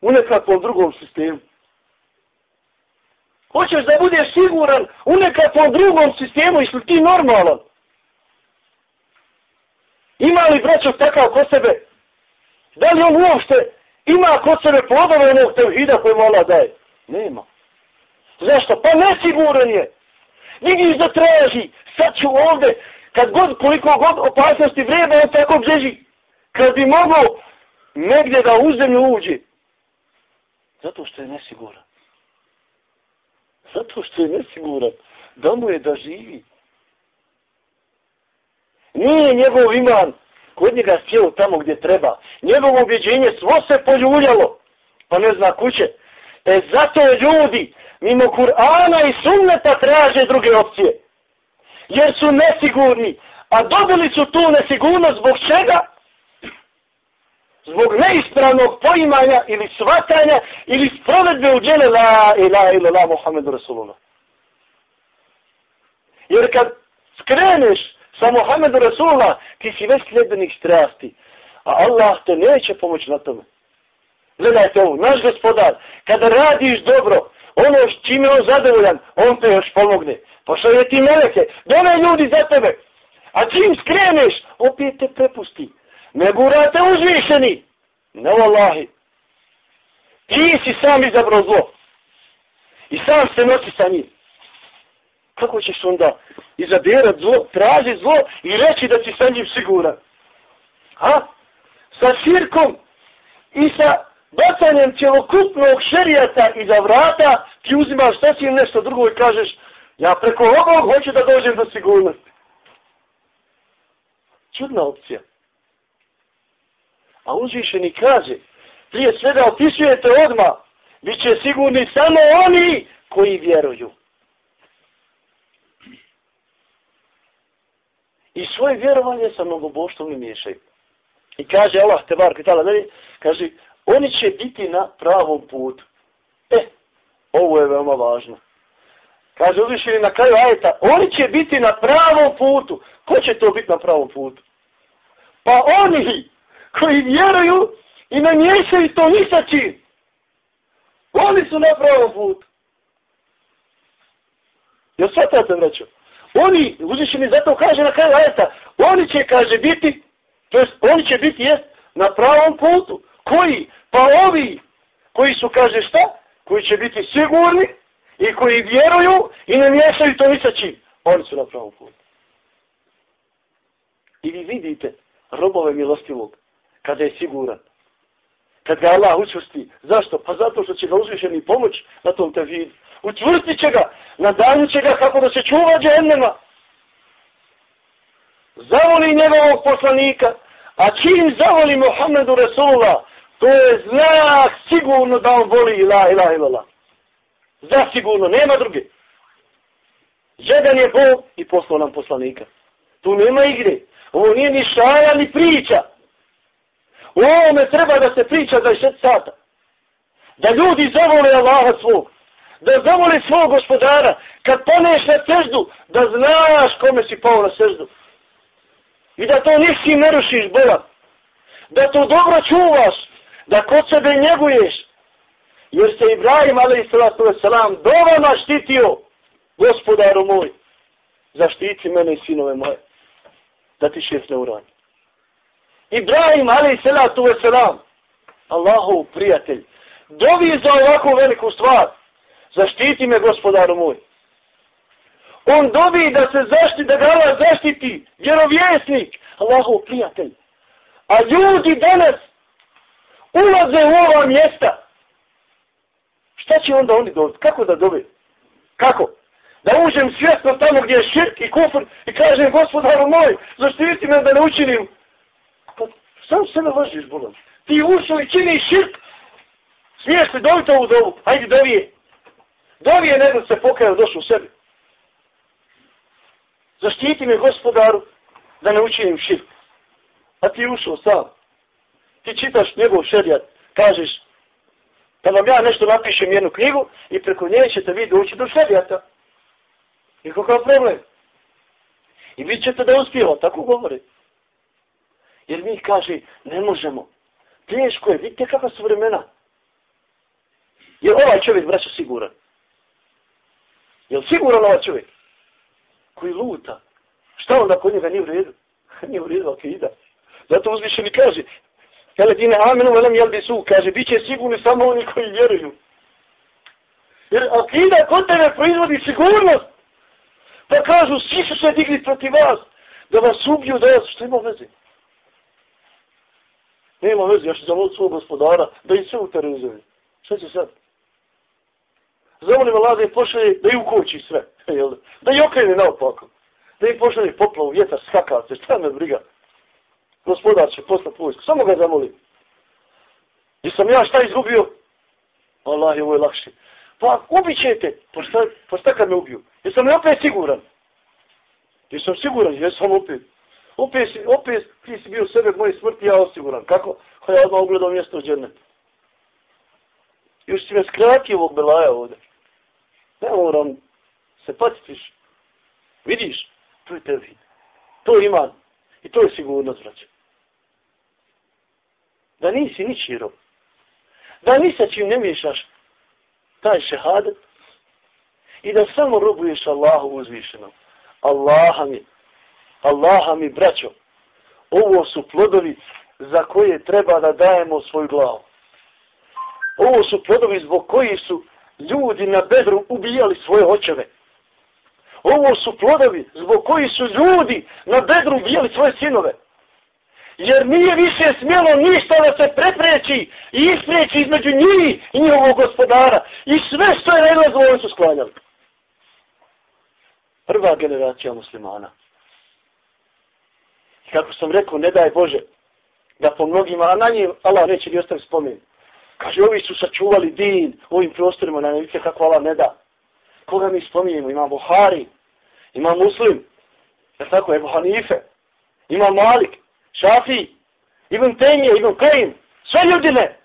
u nekakvom drugom sistemu? Hoćeš da budeš siguran u nekakvom drugom sistemu, jesi ti normalan? Ima li braćo takav ko sebe? Da li on uopšte ima kod sebe plodove onog tevhida koje mu Allah daje? Nema. Zašto? Pa nesiguran je. Vidiš da traži, sad ću ovde, kad god, koliko god opasnosti vreba, on tako bježi. Kad bi mogao negdje da u zemlju uđe. Zato što je nesiguran. Zato što je nesiguran. Da mu je da živi. Nije njegov iman kod njega sjeo tamo gdje treba. Njegovo objeđenje svo se poljuljalo, pa ne zna kuće. E zato ljudi mimo Kur'ana i sunneta traže druge opcije. Jer su nesigurni. A dobili su tu nesigurnost zbog čega? Zbog neispravnog poimanja ili svatanja ili sprovedbe u djele la ilaha ila la Muhammedu Rasulullah. Jer kad skreneš sa Muhammedu Rasulullah, ti si već sljedbenik strasti. A Allah te neće pomoći na tome. Gledajte ovo, naš gospodar, kada radiš dobro, ono s čime je on zadovoljan, on te još pomogne. Pošalje ti meleke, dole ljudi za tebe. A čim skreneš, opet te prepusti. Ne gurate uzvišeni. Ne vallahi. Ti si sam izabro zlo. I sam se nosi sa njim. Kako ćeš onda izabirat zlo, traži zlo i reći da si sa njim siguran? Ha? Sa širkom i sa bacanjem celokupnog šerijata iza vrata ti uzimaš sasvim nešto drugo i kažeš ja preko ovog hoću da dođem do sigurnosti. Čudna opcija. A uzvišeni kaže, prije svega opisujete odmah, bit će sigurni samo oni koji vjeruju. I svoje vjerovanje sa mnogoboštvom ne miješaju. I kaže Allah, te bar kitala, dalje, kaže, oni će biti na pravom putu. E, ovo je veoma važno. Kaže, uzvišeni na kraju ajeta, oni će biti na pravom putu. Ko će to biti na pravom putu? Pa oni koji vjeruju i ne miješaju to ni sa čim. Oni su na pravom putu. Jel sve to te? Oni, uzvišeni zato kaže na kraju ajeta, oni će, kaže, biti, to jest, oni će biti, jest, na pravom putu. Koji? Pa ovi, koji su, kaže, šta? Koji će biti sigurni i koji vjeruju i ne miješaju to ni sa čim. Oni su na pravom putu. I vi vidite robove milostivog kada je siguran. Kad ga Allah učusti. Zašto? Pa zato što će ga uzvišeni pomoć na tom te učvrstit će ga, nadanit će ga kako da se čuva džennema. Zavoli njegovog poslanika, a čim zavoli Muhammedu Rasulullah, to je znak sigurno da on voli ilah, ilah, ilah. Za Zasigurno, nema druge. Jedan je Bog i poslao nam poslanika. Tu nema igre. Ovo nije ni šala, ni priča. U ovome treba da se priča za šest sata. Da ljudi zavole Allaha svog. Da zavoli svog gospodara. Kad poneš na seždu, da znaš kome si pao na seždu. I da to nisim ne rušiš, Boga. Da to dobro čuvaš. Da kod sebe njeguješ. Jer se Ibrahim, ali i salatu wasalam, dovama štitio, gospodaru moj, zaštiti mene i sinove moje, da ti šest ne urani. Ibrahim, ali i salatu wasalam, Allahov prijatelj, dovi za ovakvu veliku stvar, zaštiti me, gospodaru moj. On dobi da se zaštiti, da ga Allah zaštiti, vjerovjesnik, Allahov prijatelj. A ljudi danas ulaze u ova mjesta, Šta će onda oni dobiti? Kako da dobi? Kako? Da uđem svjesno tamo gdje je širk i kufr i kažem gospodaru moj, zaštiti me da ne učinim. Pa sam sebe vržiš, bolan. Ti ušao i činiš širk. Smiješ se dobiti ovu dobu. Hajde, dovije. Dovije ne se pokajao došao u sebi. Zaštiti me gospodaru da ne učinim širk. A ti ušao sam. Ti čitaš njegov šerijat. Kažeš, da vam ja nešto napišem jednu knjigu i preko nje ćete vi doći do šerijata. I kakav problem? I vi ćete da uspijemo, tako govori. Jer mi kaže, ne možemo. Teško je, vidite kakva su vremena. Je ovaj čovjek, vraća siguran? Je li siguran ovaj čovjek? Koji luta. Šta onda kod njega nije u redu? nije u redu, ako ide. Zato uzvišeni kaže, Kale dine amenu velem jel su, kaže, bit će sigurni samo oni koji vjeruju. Jer akida kod tebe proizvodi sigurnost. Pa kažu, svi su se digli protiv vas, da vas ubiju, da vas, što ima veze? Nema veze, ja ću zavoliti svog gospodara, da i sve uterizuje. Šta će sad? Zamolim Allah da je pošalje, da i ukoči sve. Da i okrene naopako. Da im pošalje poplavu, vjetar, skakavce, šta me briga gospodar će poslati vojsku. Samo ga zamoli. I sam ja šta izgubio? Allah je ovo je lakše. Pa ubit ćete. Pa šta, pa šta kad me ubiju? Jesam li opet siguran? Jesam siguran, jesam opet. Opet, si, opet ti si bio sebe moje smrti, ja osiguran. Kako? Ha ja odmah ugledao mjesto u džernetu. Još si me skratio ovog belaja ovdje teorom se podsjetiš, Vidiš? To je tevhid. To ima. I to je sigurnost, braće da nisi niči rob. Da ni sa čim ne miješaš taj šehadet i da samo robuješ Allahu uzvišenom. Allaha mi, Allaha mi, braćo, ovo su plodovi za koje treba da dajemo svoju glavu. Ovo su plodovi zbog koji su ljudi na bedru ubijali svoje očeve. Ovo su plodovi zbog koji su ljudi na bedru ubijali svoje sinove jer nije više smjelo ništa da se prepreći i ispreći između njih i njihovog gospodara. I sve što je nedozvo, oni su sklanjali. Prva generacija muslimana. Kako sam rekao, ne daj Bože, da po mnogima, a na njih Allah neće li ostaviti spomen. Kaže, ovi su sačuvali din ovim prostorima, na vidite kako Allah ne da. Koga mi spominjemo? Ima Buhari, ima Muslim, je tako, Ebu Hanife, ima Malik, Šafi, Ibn Tenje, Ibn Kajim, sve ljudine.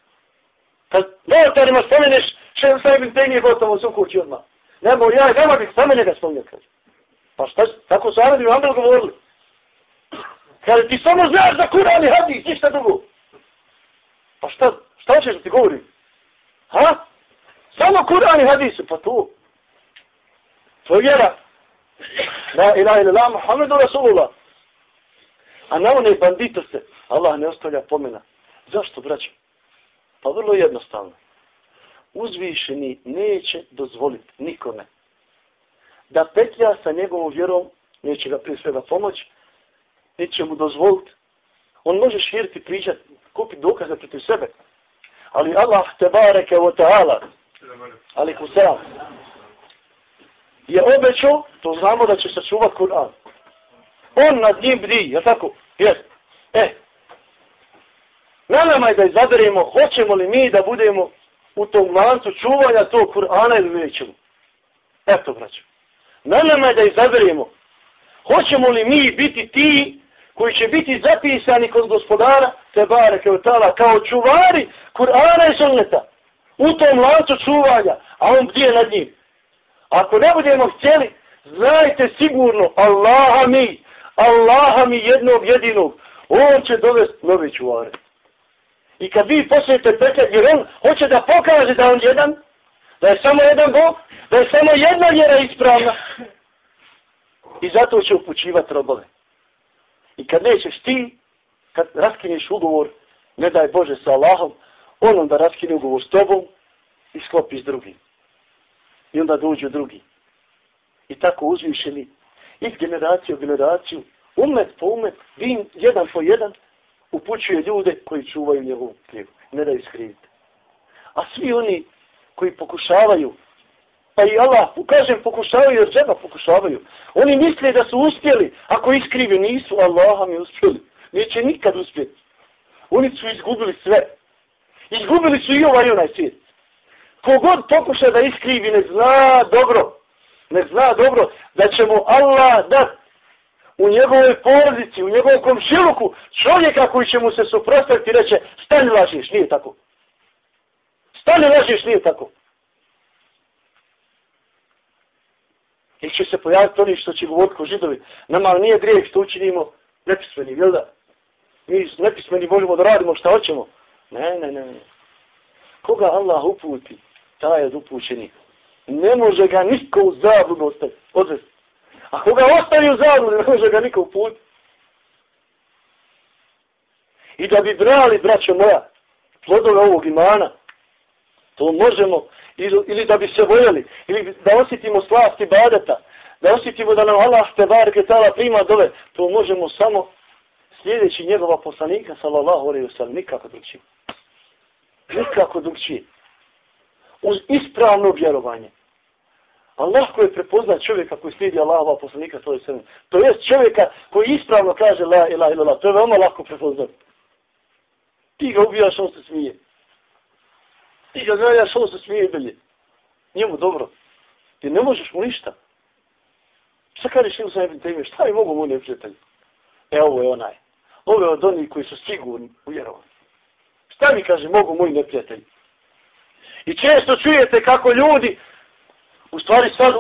Kad novotarima spomeneš, še sa Ibn Tenje, gotovo su kući odmah. Nemo, ja, nema bih samo ga spominjati, kaže. Pa šta, tako su Arabi u Ambel govorili. Kaže, ti samo znaš za Kur'an i hadis, ništa drugo. Pa šta, šta ćeš da ti govorim? Ha? Samo Kur'an i hadis, pa to. To je vjera. La ilaha ila Muhammedu Rasulullah. A na one banditose Allah ne ostavlja pomena. Zašto, braćo? Pa vrlo jednostavno. Uzvišeni neće dozvoliti nikome da petlja sa njegovom vjerom, neće ga prije svega pomoći, neće mu dozvoliti. On može širiti, pričati, kupiti dokaze protiv sebe. Ali Allah te bareke o ta'ala, ali kusam, je obećao, to znamo da će sačuvat Kur'an on nad njim bdi, je tako? Jes. E, na nama je da izaberemo, hoćemo li mi da budemo u tom lancu čuvanja tog Kur'ana ili nećemo. Eto, braćo. Na nama je da izaberemo, hoćemo li mi biti ti koji će biti zapisani kod gospodara, tebare bare kao tala, kao čuvari Kur'ana i sunneta. u tom lancu čuvanja, a on bdije nad njim. Ako ne budemo htjeli, znajte sigurno, Allaha mi, Allaha mi jednog jedinog, on će dovesti nove čuvare. I kad vi poslijete pekljati, jer on hoće da pokaže da on jedan, da je samo jedan Bog, da je samo jedna vjera ispravna. I zato će upućivati robove. I kad nećeš ti, kad raskineš ugovor, ne daj Bože sa Allahom, on onda raskine ugovor s tobom i sklopi s drugim. I onda dođu drugi. I tako uzvišeni iz generacije u generaciju, umet po umet, vin jedan po jedan, upućuje ljude koji čuvaju njegovu knjigu. Ne daju skriviti. A svi oni koji pokušavaju, pa i Allah, kažem, pokušavaju jer džeba pokušavaju. Oni misle da su uspjeli, ako iskrivi nisu, Allaha mi uspjeli. Neće nikad uspjeti. Oni su izgubili sve. Izgubili su i ovaj onaj svijet. Kogod pokuša da iskrivi, ne zna dobro. Ne zna dobro da će mu Allah dat u njegovoj porodici, u njegovom komšiluku, čovjeka koji će mu se suprostaviti i reće, stani lažiš, nije tako. Stani lažiš, nije tako. I će se pojaviti oni što će govoriti ko židovi. Nama nije grijeh što učinimo nepismeni, jel da? Mi nepismeni možemo da radimo šta hoćemo. Ne, ne, ne, ne. Koga Allah uputi, taj je upućeni. Ne može ga niko u zabludu odvesti. A koga ostavi u zabludu, ne može ga niko uputiti. I da bi brali, braćo moja, plodove ovog imana, to možemo, ili da bi se voljeli, ili da osjetimo slasti badeta, da osjetimo da nam Allah te bar tala prima dove, to možemo samo sljedeći njegova poslanika, sallallahu alaihi wa sallam, nikako drugčije. Nikako drugčije. Uz ispravno vjerovanje. Allah koji prepozna čovjeka koji slijedi Allahova poslanika, to je sallam. To je čovjeka koji ispravno kaže la ilaha illallah. To je veoma lako prepoznati. Ti ga ubijaš, on se smije. Ti ga gledaš, on se smije i dalje. Njemu dobro. Ti ne možeš mu ništa. Šta kažeš ili sam jebim? Šta je mogu mu neprijatelji? E, ovo je onaj. Ovo je od onih koji su sigurni u vjerovanju. Šta mi kaže, mogu moji neprijatelji? I često čujete kako ljudi, u stvari sad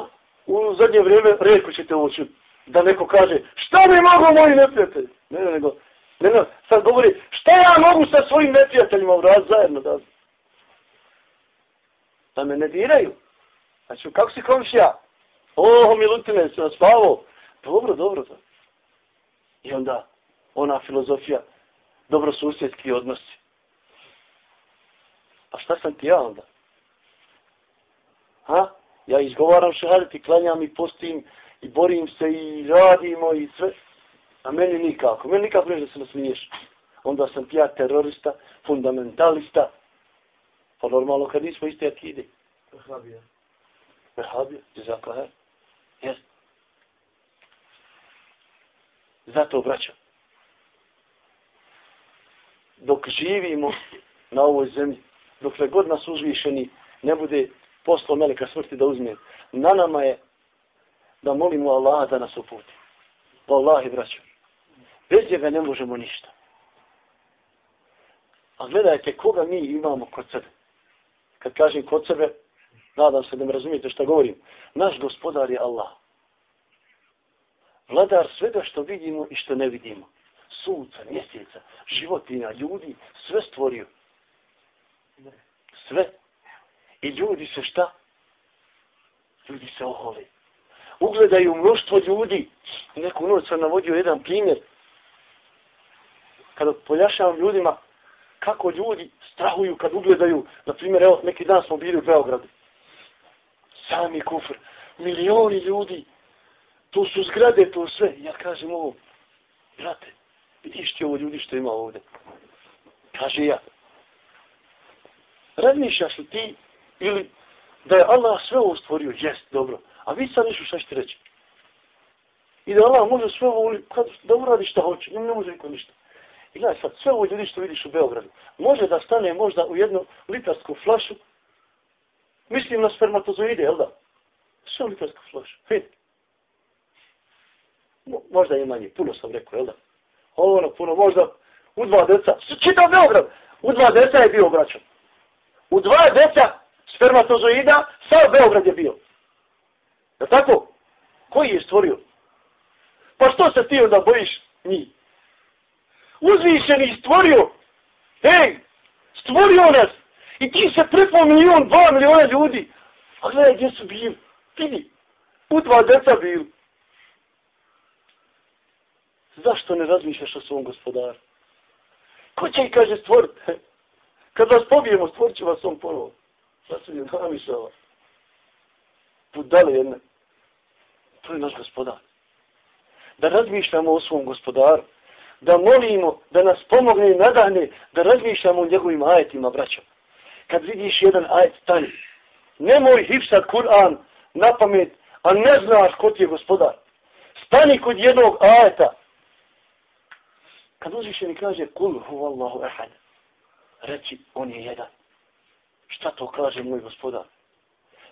u zadnje vrijeme, redko ćete ući, da neko kaže, šta mi mogu moji neprijatelji? Ne, ne, nego, ne, ne, sad govori, šta ja mogu sa svojim neprijateljima uraditi zajedno da da me ne diraju. Znači, kako si komšija? O, milutine, se naspavao. Dobro, dobro. dobro. I onda, ona filozofija, dobro susjedski odnosi. A šta sam ti ja onda? Ha? Ja izgovaram šahadet i klanjam i postim i borim se i radimo i sve. A meni nikako. Meni nikako ne da se nasmiješ. Onda sam ti ja terorista, fundamentalista, Pa normalno kad nismo iste akide. Vehabija. Vehabija, jezaka her. Jes. Zato vraćam. Dok živimo na ovoj zemlji, dok god nas uzvišeni ne bude poslo melika smrti da uzme, na nama je da molimo Allaha da nas uputi. Wallahi, braćo. Bez njega ne možemo ništa. A gledajte koga mi imamo kod sebe kad kažem kod sebe, nadam se da me razumijete što govorim, naš gospodar je Allah. Vladar svega što vidimo i što ne vidimo. Sunca, mjeseca, životinja, ljudi, sve stvorio. Sve. I ljudi se šta? Ljudi se ohole. Ugledaju mnoštvo ljudi. Neku noć sam navodio jedan primjer. Kada pojašavam ljudima kako ljudi strahuju kad ugledaju, na primjer, evo, neki dan smo bili u Beogradu. Sami kufr. Milioni ljudi tu su zgrade, to sve. Ja kažem ovo, brate, vidiš ti ovo ljudi što ima ovdje. Kaže ja. Razmišljaš li ti ili da je Allah sve ovo stvorio? Jest, dobro. A vi sad nešto šta ćete reći? I da Allah može sve ovo, kad, da uradi šta hoće, ne može niko ništa. I gledaj sad, sve ovo ljudi što vidiš u Beogradu, može da stane možda u jednu litarsku flašu, mislim na spermatozoide, jel da? Sve u litarsku flašu, vidi. Možda je manje, puno sam rekao, jel da? Ono, puno, možda u dva deca, čitav Beograd, u dva deca je bio obraćan. U dva deca spermatozoida, sav Beograd je bio. Je tako? Koji je stvorio? Pa što se ti onda bojiš njih? Uzvišeni stvorio. Ej, stvorio nas. I ti se preko milion, dva miliona ljudi. A gledaj gdje su bili. Vidi, u dva deca bili. Zašto ne razmišljaš o svom gospodaru? Ko će i kaže stvoriti? Kad vas pobijemo, stvorit će vas on ponovo. Sad je mi namišava. Budale jedne. To je naš gospodar. Da razmišljamo o svom gospodaru. Da molimo, da nas pomogne i nadahne, da razmišljamo o njegovim ajetima, braćom. Kad vidiš jedan ajet, stani. Nemoj hipsat Kur'an na pamet, a ne znaš ko ti je gospodar. Stani kod jednog ajeta. Kad uzvišeni kaže, kul huvallahu ehad, reći on je jedan. Šta to kaže moj gospodar?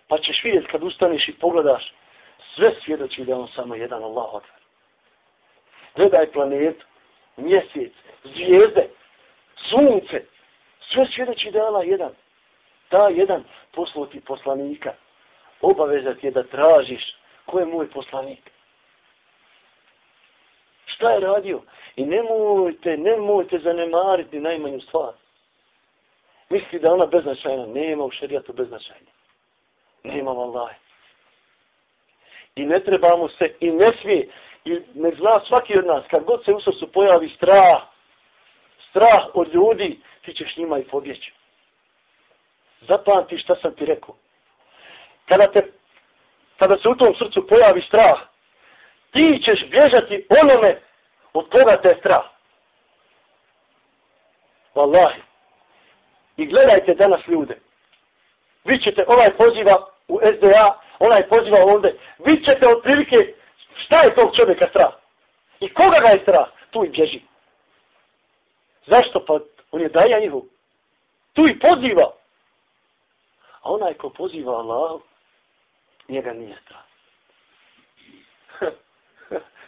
Pa ćeš vidjeti kad ustaneš i pogledaš, sve svjedoči da on samo jedan Allah odvar. Gledaj planetu, mjesec, zvijezde, sunce, sve svjedoči da je Allah jedan. Da jedan poslati poslanika, obavezat je da tražiš ko je moj poslanik. Šta je radio? I nemojte, nemojte zanemariti najmanju stvar. Misli da ona beznačajna. Nema u šerijatu beznačajna. Nema vallaha. I ne trebamo se, i ne smije, i ne zna svaki od nas, kad god se u srcu pojavi strah, strah od ljudi, ti ćeš njima i pobjeći. Zapamti šta sam ti rekao. Kada, te, kada se u tom srcu pojavi strah, ti ćeš bježati onome od koga te je strah. Wallahi. I gledajte danas ljude. Vi ćete, ovaj poziva u SDA, onaj poziva ovdje, vi ćete otprilike, šta je tog čovjeka strah? I koga ga je strah? Tu i bježi. Zašto? Pa on je daja njihov. Tu i poziva. A onaj ko poziva Allah, njega nije strah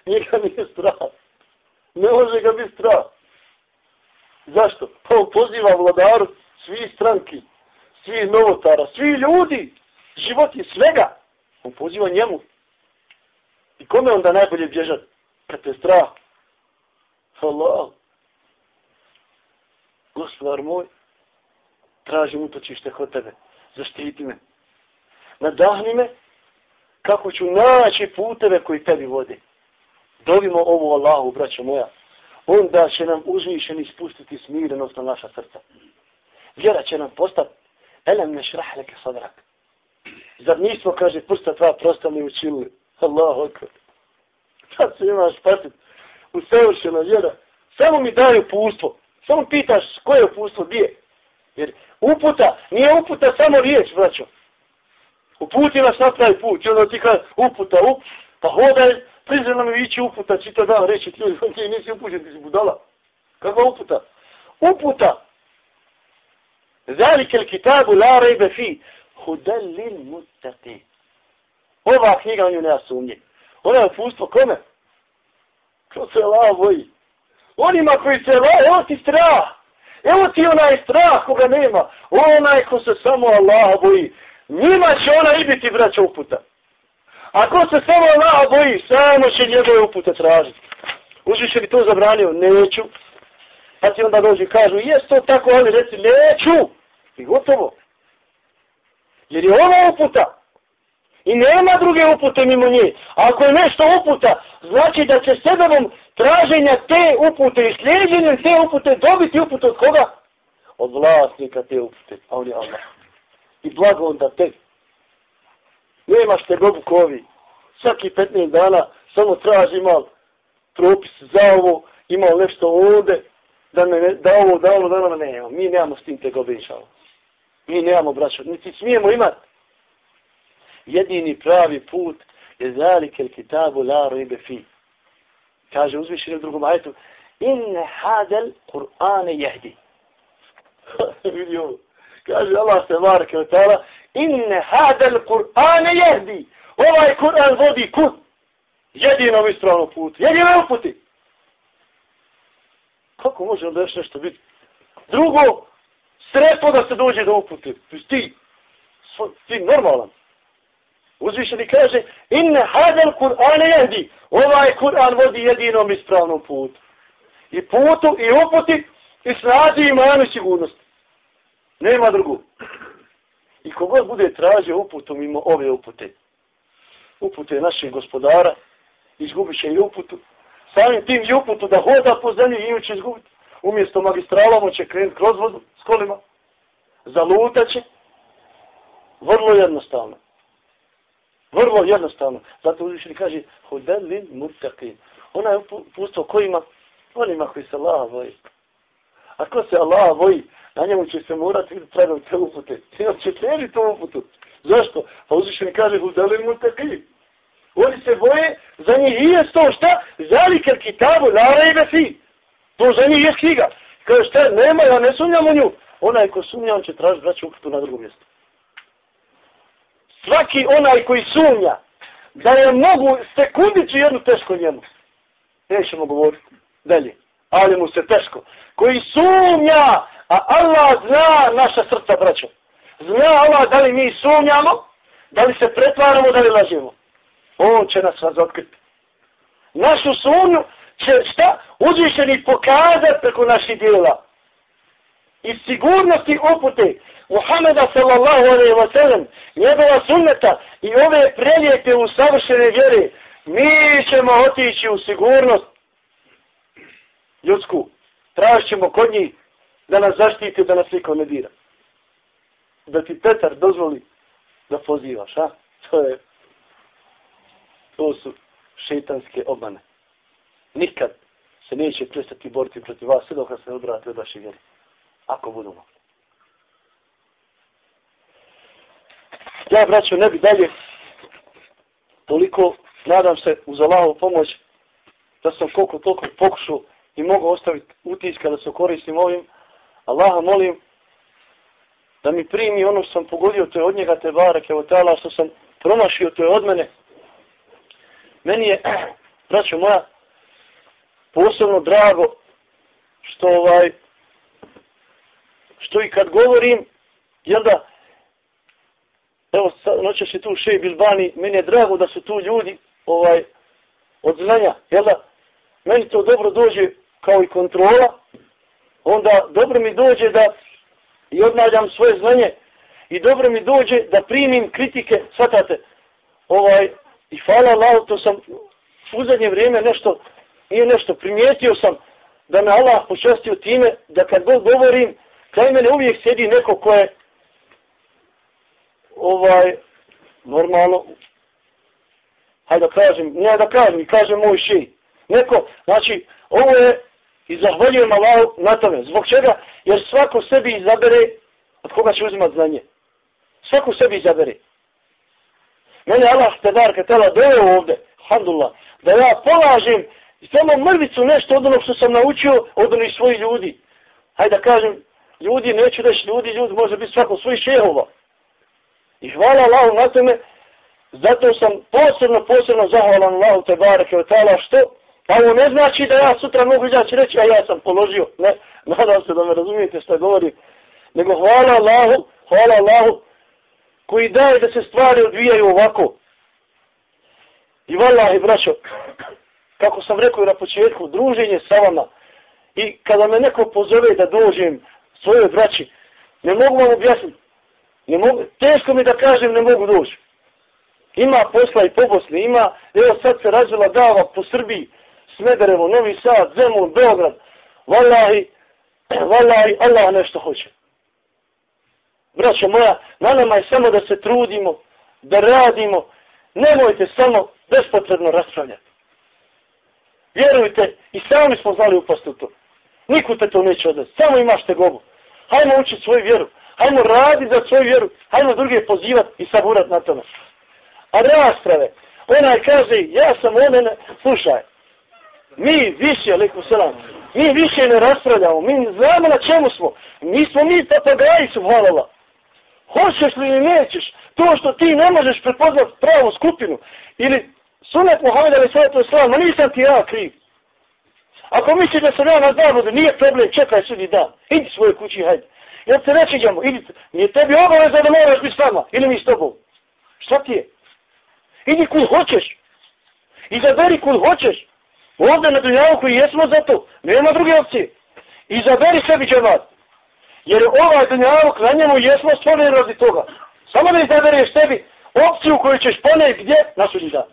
njega nije strah. Ne može ga biti strah. Zašto? Pa on poziva vladaru svi stranki, svi novotara, svi ljudi, životi, svega. On poziva njemu. I kome onda najbolje bježati? Kad te strah. Allah. Gospodar moj, tražim utočište kod tebe. Zaštiti me. Nadahni me kako ću naći puteve koji tebi vode. Dovimo ovo Allahu, braćo moja. Onda će nam uzvišeni spustiti smirenost na naša srca. Vjera će nam postati elem ne šrahleke sadrak. Zar nismo, kaže, prsta tva prostali učinili. Allahu akbar. Sad se imaš spasit. u vjera. Samo mi daju upustvo. Samo pitaš koje upustvo gdje. Jer uputa, nije uputa samo riječ, braćo. Uputi nas na pravi put. I onda ti kaže, uputa, up, pa hodaj, Priže nam je ići uputa, čita dan, reći ti, ti nisi upućen, ti si budala. Kakva uputa? Uputa. Zalike il kitabu la rejbe fi. Hudallin mutati. Ova knjiga o nju nema sumnje. Ona je upustvo kome? Ko se Allah boji? Onima koji se Allah, evo ti strah. Evo ti onaj strah koga nema. Onaj ko se samo Allah boji. Njima će ona i biti braća uputa. Ako se samo Allaha boji, samo će njegove upute tražiti. Uzviše bi to zabranio? Neću. Pa ti onda dođi i kažu, jes to tako, ali reci, neću. I gotovo. Jer je ovo uputa. I nema druge upute mimo nje. Ako je nešto uputa, znači da će sebevom traženja te upute i slijedjenjem te upute dobiti uput od koga? Od vlasnika te upute. A on je Allah. I blago onda te. Nemaš te gobu kovi. Svaki 15 dana samo traži mal propis za ovo, imao nešto ovde, da, ne, da ovo, da ovo, da ovo, ne, nema. Mi nemamo s tim te gobe inšalo. Mi nemamo braćo, niti smijemo imati. Jedini pravi put je zalike il kitabu la ribe fi. Kaže uzvišenje u drugom ajetu, inne hadel Kur'ane jehdi. Vidi ovo. Kaže Allah se varke od tala, inne hadel Kur'ane jehdi. Ovaj Kur'an vodi kut. Jedinom ispravnom putu. Jedinom uputi. Kako može onda još nešto biti? Drugo, Sredstvo da se dođe do upute. Ti, ti normalan. Uzvišeni kaže, inne hadel Kur'ane jehdi. Ovaj Kur'an vodi jedinom ispravnom putu. I putu, i uputi, i snazi imanu sigurnosti. Nema drugu. I kogod bude tražio uputu mimo ove upute, upute našeg gospodara, izgubit će i uputu. Samim tim i uputu da hoda po zemlji i će izgubiti. Umjesto magistralama će krenuti kroz vodu s kolima. Zalutaće. Vrlo jednostavno. Vrlo jednostavno. Zato uzvišeni kaže Hudelin mutaqin. Ona je upustao kojima? Onima koji se Allaha voji. A ko se Allah boji, na njemu će se morati praviti te upute. I on će teži to uputu. Zašto? Pa uzvišeni kaže Hudelin mutaqin. Oni se boje, za njih je to šta? Zaliker kitabu, lara i. To za njih je knjiga. Kaže šta, nema, ja ne sumnjam u nju. Onaj ko sumnja, on će tražiti braću uputu na drugom mjestu svaki onaj koji sumnja da je mogu sekundicu jednu teško njemu. Nećemo govoriti dalje. Ali mu se teško. Koji sumnja, a Allah zna naša srca, braćo. Zna Allah da li mi sumnjamo, da li se pretvaramo, da li lažemo. On će nas razotkriti. Našu sumnju će šta? Uzvišeni pokazati preko naših djela. I sigurnosti upute Muhammeda sallallahu alaihi wa sallam, njegova sunneta i ove prelijete u savršene vjere, mi ćemo otići u sigurnost ljudsku. Tražit kod njih da nas zaštite, da nas niko ne dira. Da ti Petar dozvoli da pozivaš, a? To je, to su šeitanske obmane. Nikad se neće prestati boriti protiv vas, sve dok se odbrate od vaše vjere. Ako budu mogli. Ja, braću, ne bi dalje toliko, nadam se, uz Allahovu pomoć, da sam koliko toliko pokušao i mogu ostaviti utiska da se koristim ovim. Allaha molim da mi primi ono što sam pogodio, to je od njega te barak, evo tala, što sam promašio, to je od mene. Meni je, braćo moja, posebno drago što ovaj, što i kad govorim, jel da, evo noćeš je tu še Bilbani, meni je drago da su tu ljudi ovaj od znanja, jel da? Meni to dobro dođe kao i kontrola, onda dobro mi dođe da i odnađam svoje znanje i dobro mi dođe da primim kritike, shvatate, ovaj, i hvala Allah, to sam u zadnje vrijeme nešto, nije nešto, primijetio sam da me Allah počastio time da kad god govorim, kraj mene uvijek sjedi neko ko je ovaj, normalno, hajde da kažem, ne da kažem, kažem moj ši. Neko, znači, ovo je, i zahvaljujem Allahu na tome. Zbog čega? Jer svako sebi izabere od koga će uzimati znanje. Svako sebi izabere. Mene Allah te dar tela dojeo ovde, alhamdulillah, da ja polažem samo mrvicu nešto od onog što sam naučio od onih svojih ljudi. Hajde da kažem, ljudi, neću reći ljudi, ljudi može biti svako svoj šehova. I hvala Allahu na tome, zato sam posebno, posebno zahvalan Allahu te barake od što, pa ovo ne znači da ja sutra mogu izaći reći, a ja sam položio, ne, nadam se da me razumijete što govorim, nego hvala Allahu, hvala Allahu, koji daje da se stvari odvijaju ovako. I vallahi, braćo, kako sam rekao na početku, druženje sa vama, i kada me neko pozove da dođem svoje braći, ne mogu vam objasniti, Ne mogu, teško mi da kažem, ne mogu doći. Ima posla i po Bosni, ima, evo sad se razvila dava po Srbiji, Smederevo, Novi Sad, Zemun, Beograd. Wallahi, wallahi, Allah nešto hoće. Braćo moja, na nama je samo da se trudimo, da radimo, nemojte samo bespotrebno raspravljati. Vjerujte, i sami smo znali upasti u to. Niko te to neće odati, samo imaš te gobu. Hajmo učiti svoju vjeru hajmo raditi za svoju vjeru, hajmo druge pozivati i saburat na tome. A rasprave, onaj kaže, ja sam omen, slušaj, mi više, alikum selam, mi više ne raspravljamo, mi znamo na čemu smo, mi smo mi papagaji su. Hoćeš li ili nećeš, to što ti ne možeš prepoznat pravu skupinu, ili sunet Muhammed ali sada to slavno, nisam ti ja kriv. Ako misliš da sam ja na zavodu, nije problem, čekaj sudi dan, idi svoje kući, hajde. Jel se ne sviđamo? Idi, nije tebi obaveza da moraš biti s nama. Ili mi s tobom. Šta ti je? Idi kud hoćeš. Izaberi kud hoćeš. Ovdje na dunjavu koji jesmo za to. Nema druge opcije. Izaberi sebi džemat. Jer ovaj dunjavuk na njemu jesmo stvoreni radi toga. Samo da izabereš sebi opciju koju ćeš poneti gdje? Na sudnji dan.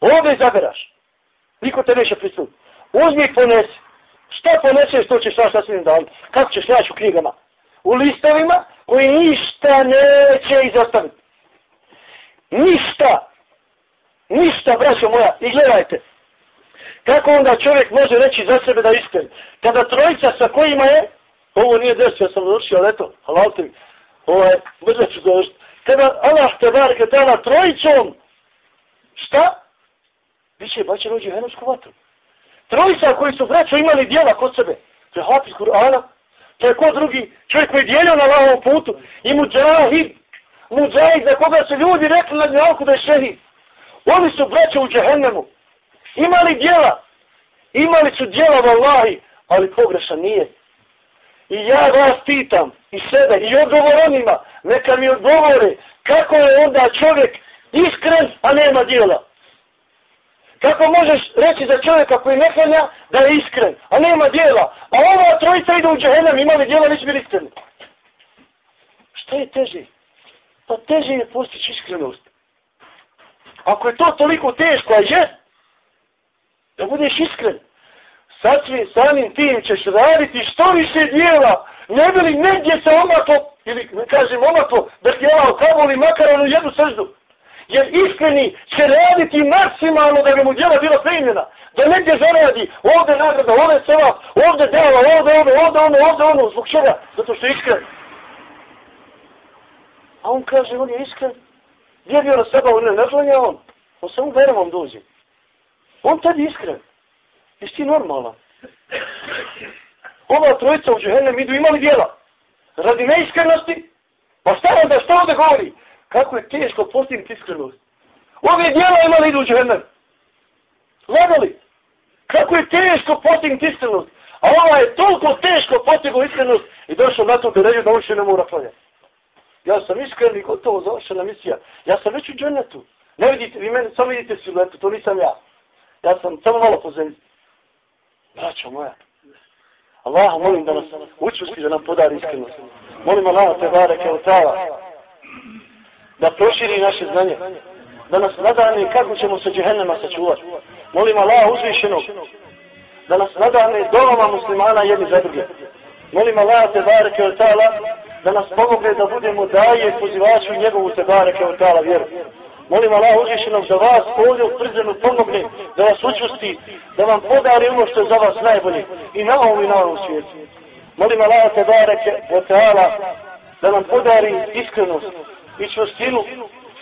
Ovdje izaberaš. Niko te neće pristupiti. Uzmi i ponesi. Šta poneseš, to ćeš naš sasvim dan. Kako ćeš naći u knjigama? U listovima koji ništa neće izostaviti. Ništa. Ništa, braćo moja. I gledajte. Kako onda čovjek može reći za sebe da je iskren? Kada trojica sa kojima je, ovo nije desio, sam završio, ali eto, halalte mi, ovo je, brzo ću završiti. Kada Allah te bar kada trojicom, šta? Biće bačeno u džihenovsku vatru. Trojica koji su braćo imali dijela kod sebe. To je Hafiz Kur'ana. To je ko drugi čovjek koji je dijelio na lavom putu. I muđahid. Muđahid za koga su ljudi rekli na dnjavku da je šehid. Oni su braćo u džehennemu. Imali djela. Imali su djela vallahi. Ali pogrešan nije. I ja vas pitam. I sebe. I odgovor onima. Neka mi odgovore. Kako je onda čovjek iskren, a nema djela. Kako možeš reći za čovjeka koji ne klanja da je iskren, a nema djela, A ova trojica ide u džehennem, imali djela, nisu bili iskreni. Šta je teži? Pa teže je postići iskrenost. Ako je to toliko teško, a je, da budeš iskren, sad svi samim tim ćeš raditi što više dijela, ne bili negdje se omaklo, ili kažem omaklo, da ti je ovo kabuli makar onu jednu srždu jer iskreni će raditi maksimalno da bi mu djela bila primljena. Da negdje zaradi, ovdje nagrada, ovdje seva, ovdje djela, ovdje ono, ovdje ono, ovdje ono, zbog čega? Zato što je iskren. A on kaže, on je iskren. Gdje je bio na seba, on ne klanja on. On samo verovom dođe. On tebi je iskren. Jesi ti normalan? Ova trojica u džuhennem idu imali djela. Radi neiskrenosti, pa šta onda, šta onda govori? Kako je teško postignuti iskrenost. Ove djela imali idu u džuhennem. Lagali. Kako je teško postignuti iskrenost. A ova je toliko teško postignuti iskrenost i došao na to da ređu da on še ne mora klanjati. Ja sam iskren i gotovo završena misija. Ja sam već u džennetu. Ne vidite, vi mene samo vidite siluetu, to nisam ja. Ja sam samo malo po zemlji. Braćo moja. Allah, molim da nas učusti da nam podari iskrenost. Molim Allah, te bareke u tala da proširi naše znanje, da nas nadane kako ćemo se džehennema sačuvati. Molim Allah uzvišenog da nas nadane domama muslimana jedni za druge. Molim Allah te bareke od tala da nas pomogne da budemo daje pozivaču njegovu te bareke od tala vjeru. Molim Allah uzvišenog za vas ovdje u pomogne, da vas učusti, da vam podari ono što je za vas najbolje i na ovom i na ovom svijetu. Molim Allah te bareke od tala da nam podari iskrenost, i čvrstinu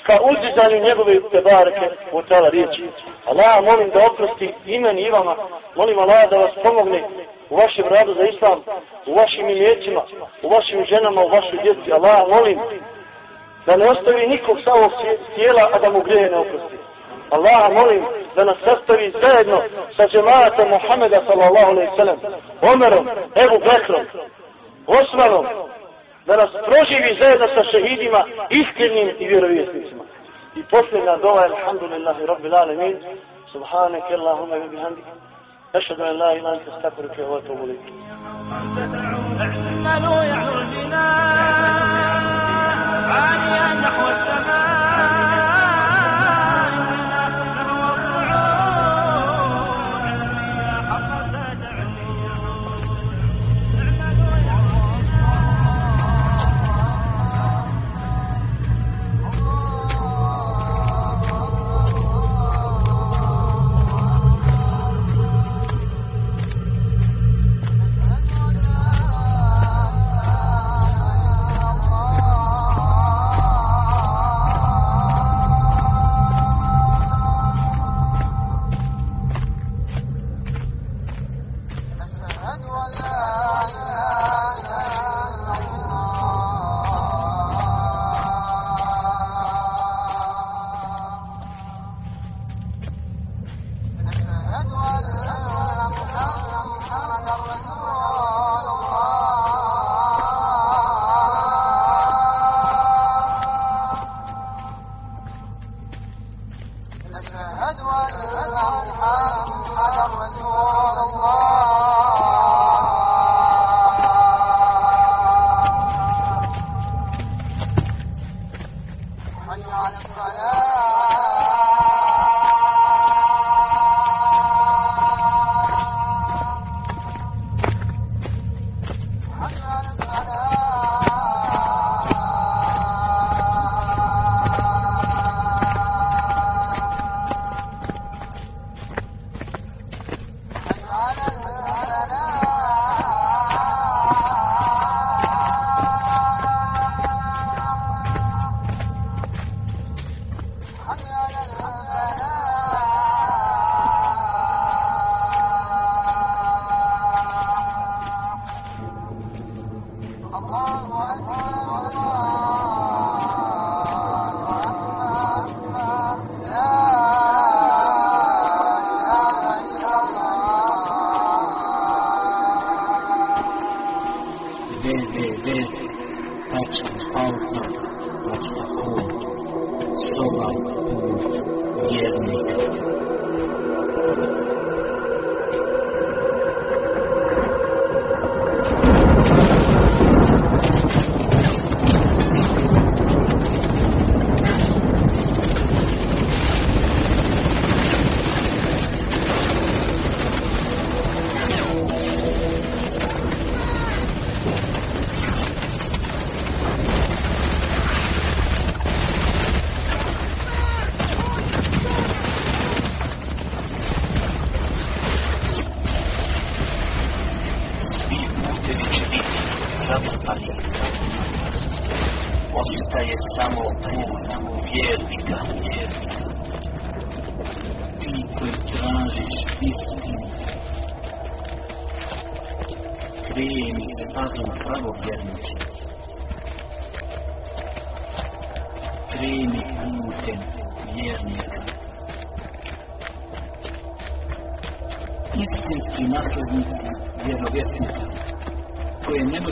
ka uzdizanju njegove tebareke u tala riječi. Allah, molim da oprosti imen i vama. Molim Allah da vas pomogne u vašem radu za islam, u vašim imećima, u vašim ženama, u vašoj djeci. Allah, molim da ne ostavi nikog sa ovog tijela, a da mu grije ne oprosti. Allah, molim da nas sastavi zajedno sa džematom Muhammeda sallallahu alaihi sallam, Omerom, Ebu Bekrom, Osmanom, da nas proživi zajedno sa šehidima, iskrenim i vjerovjesnicima. I posljedna dova alhamdulillahi rabbil alemin, subhanak, Allahumma bihamdika. أشهد أن لا إله إلا أنت أستغفرك وأتوب إليك. عاليا نحو السماء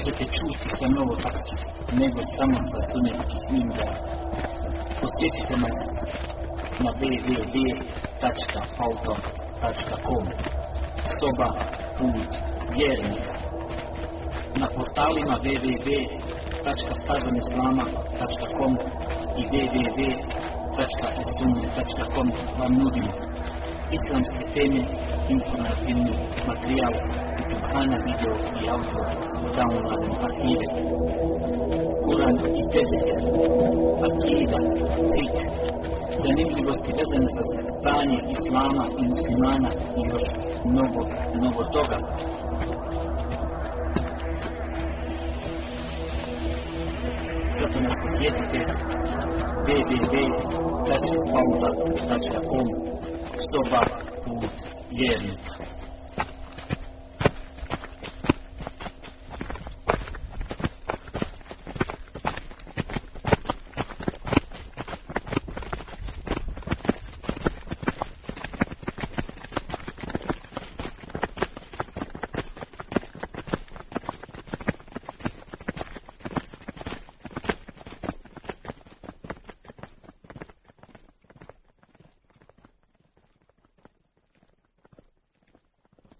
možete čuti sa novotarskih, nego samo sa sunetskih mimbera. Posjetite nas na www.autor.com Soba put vjernika na portalima www.stazomislama.com i www.esunje.com vam nudimo islamske teme, informativni materijal, Kur'ana, video i audio, downloaden arhive, Kur'an i tefsir, akida, fik, zanimljivosti vezane za stanje islama i muslimana i još mnogo, mnogo toga. Zato nas posjetite www.pauta.com Soba put vjernika.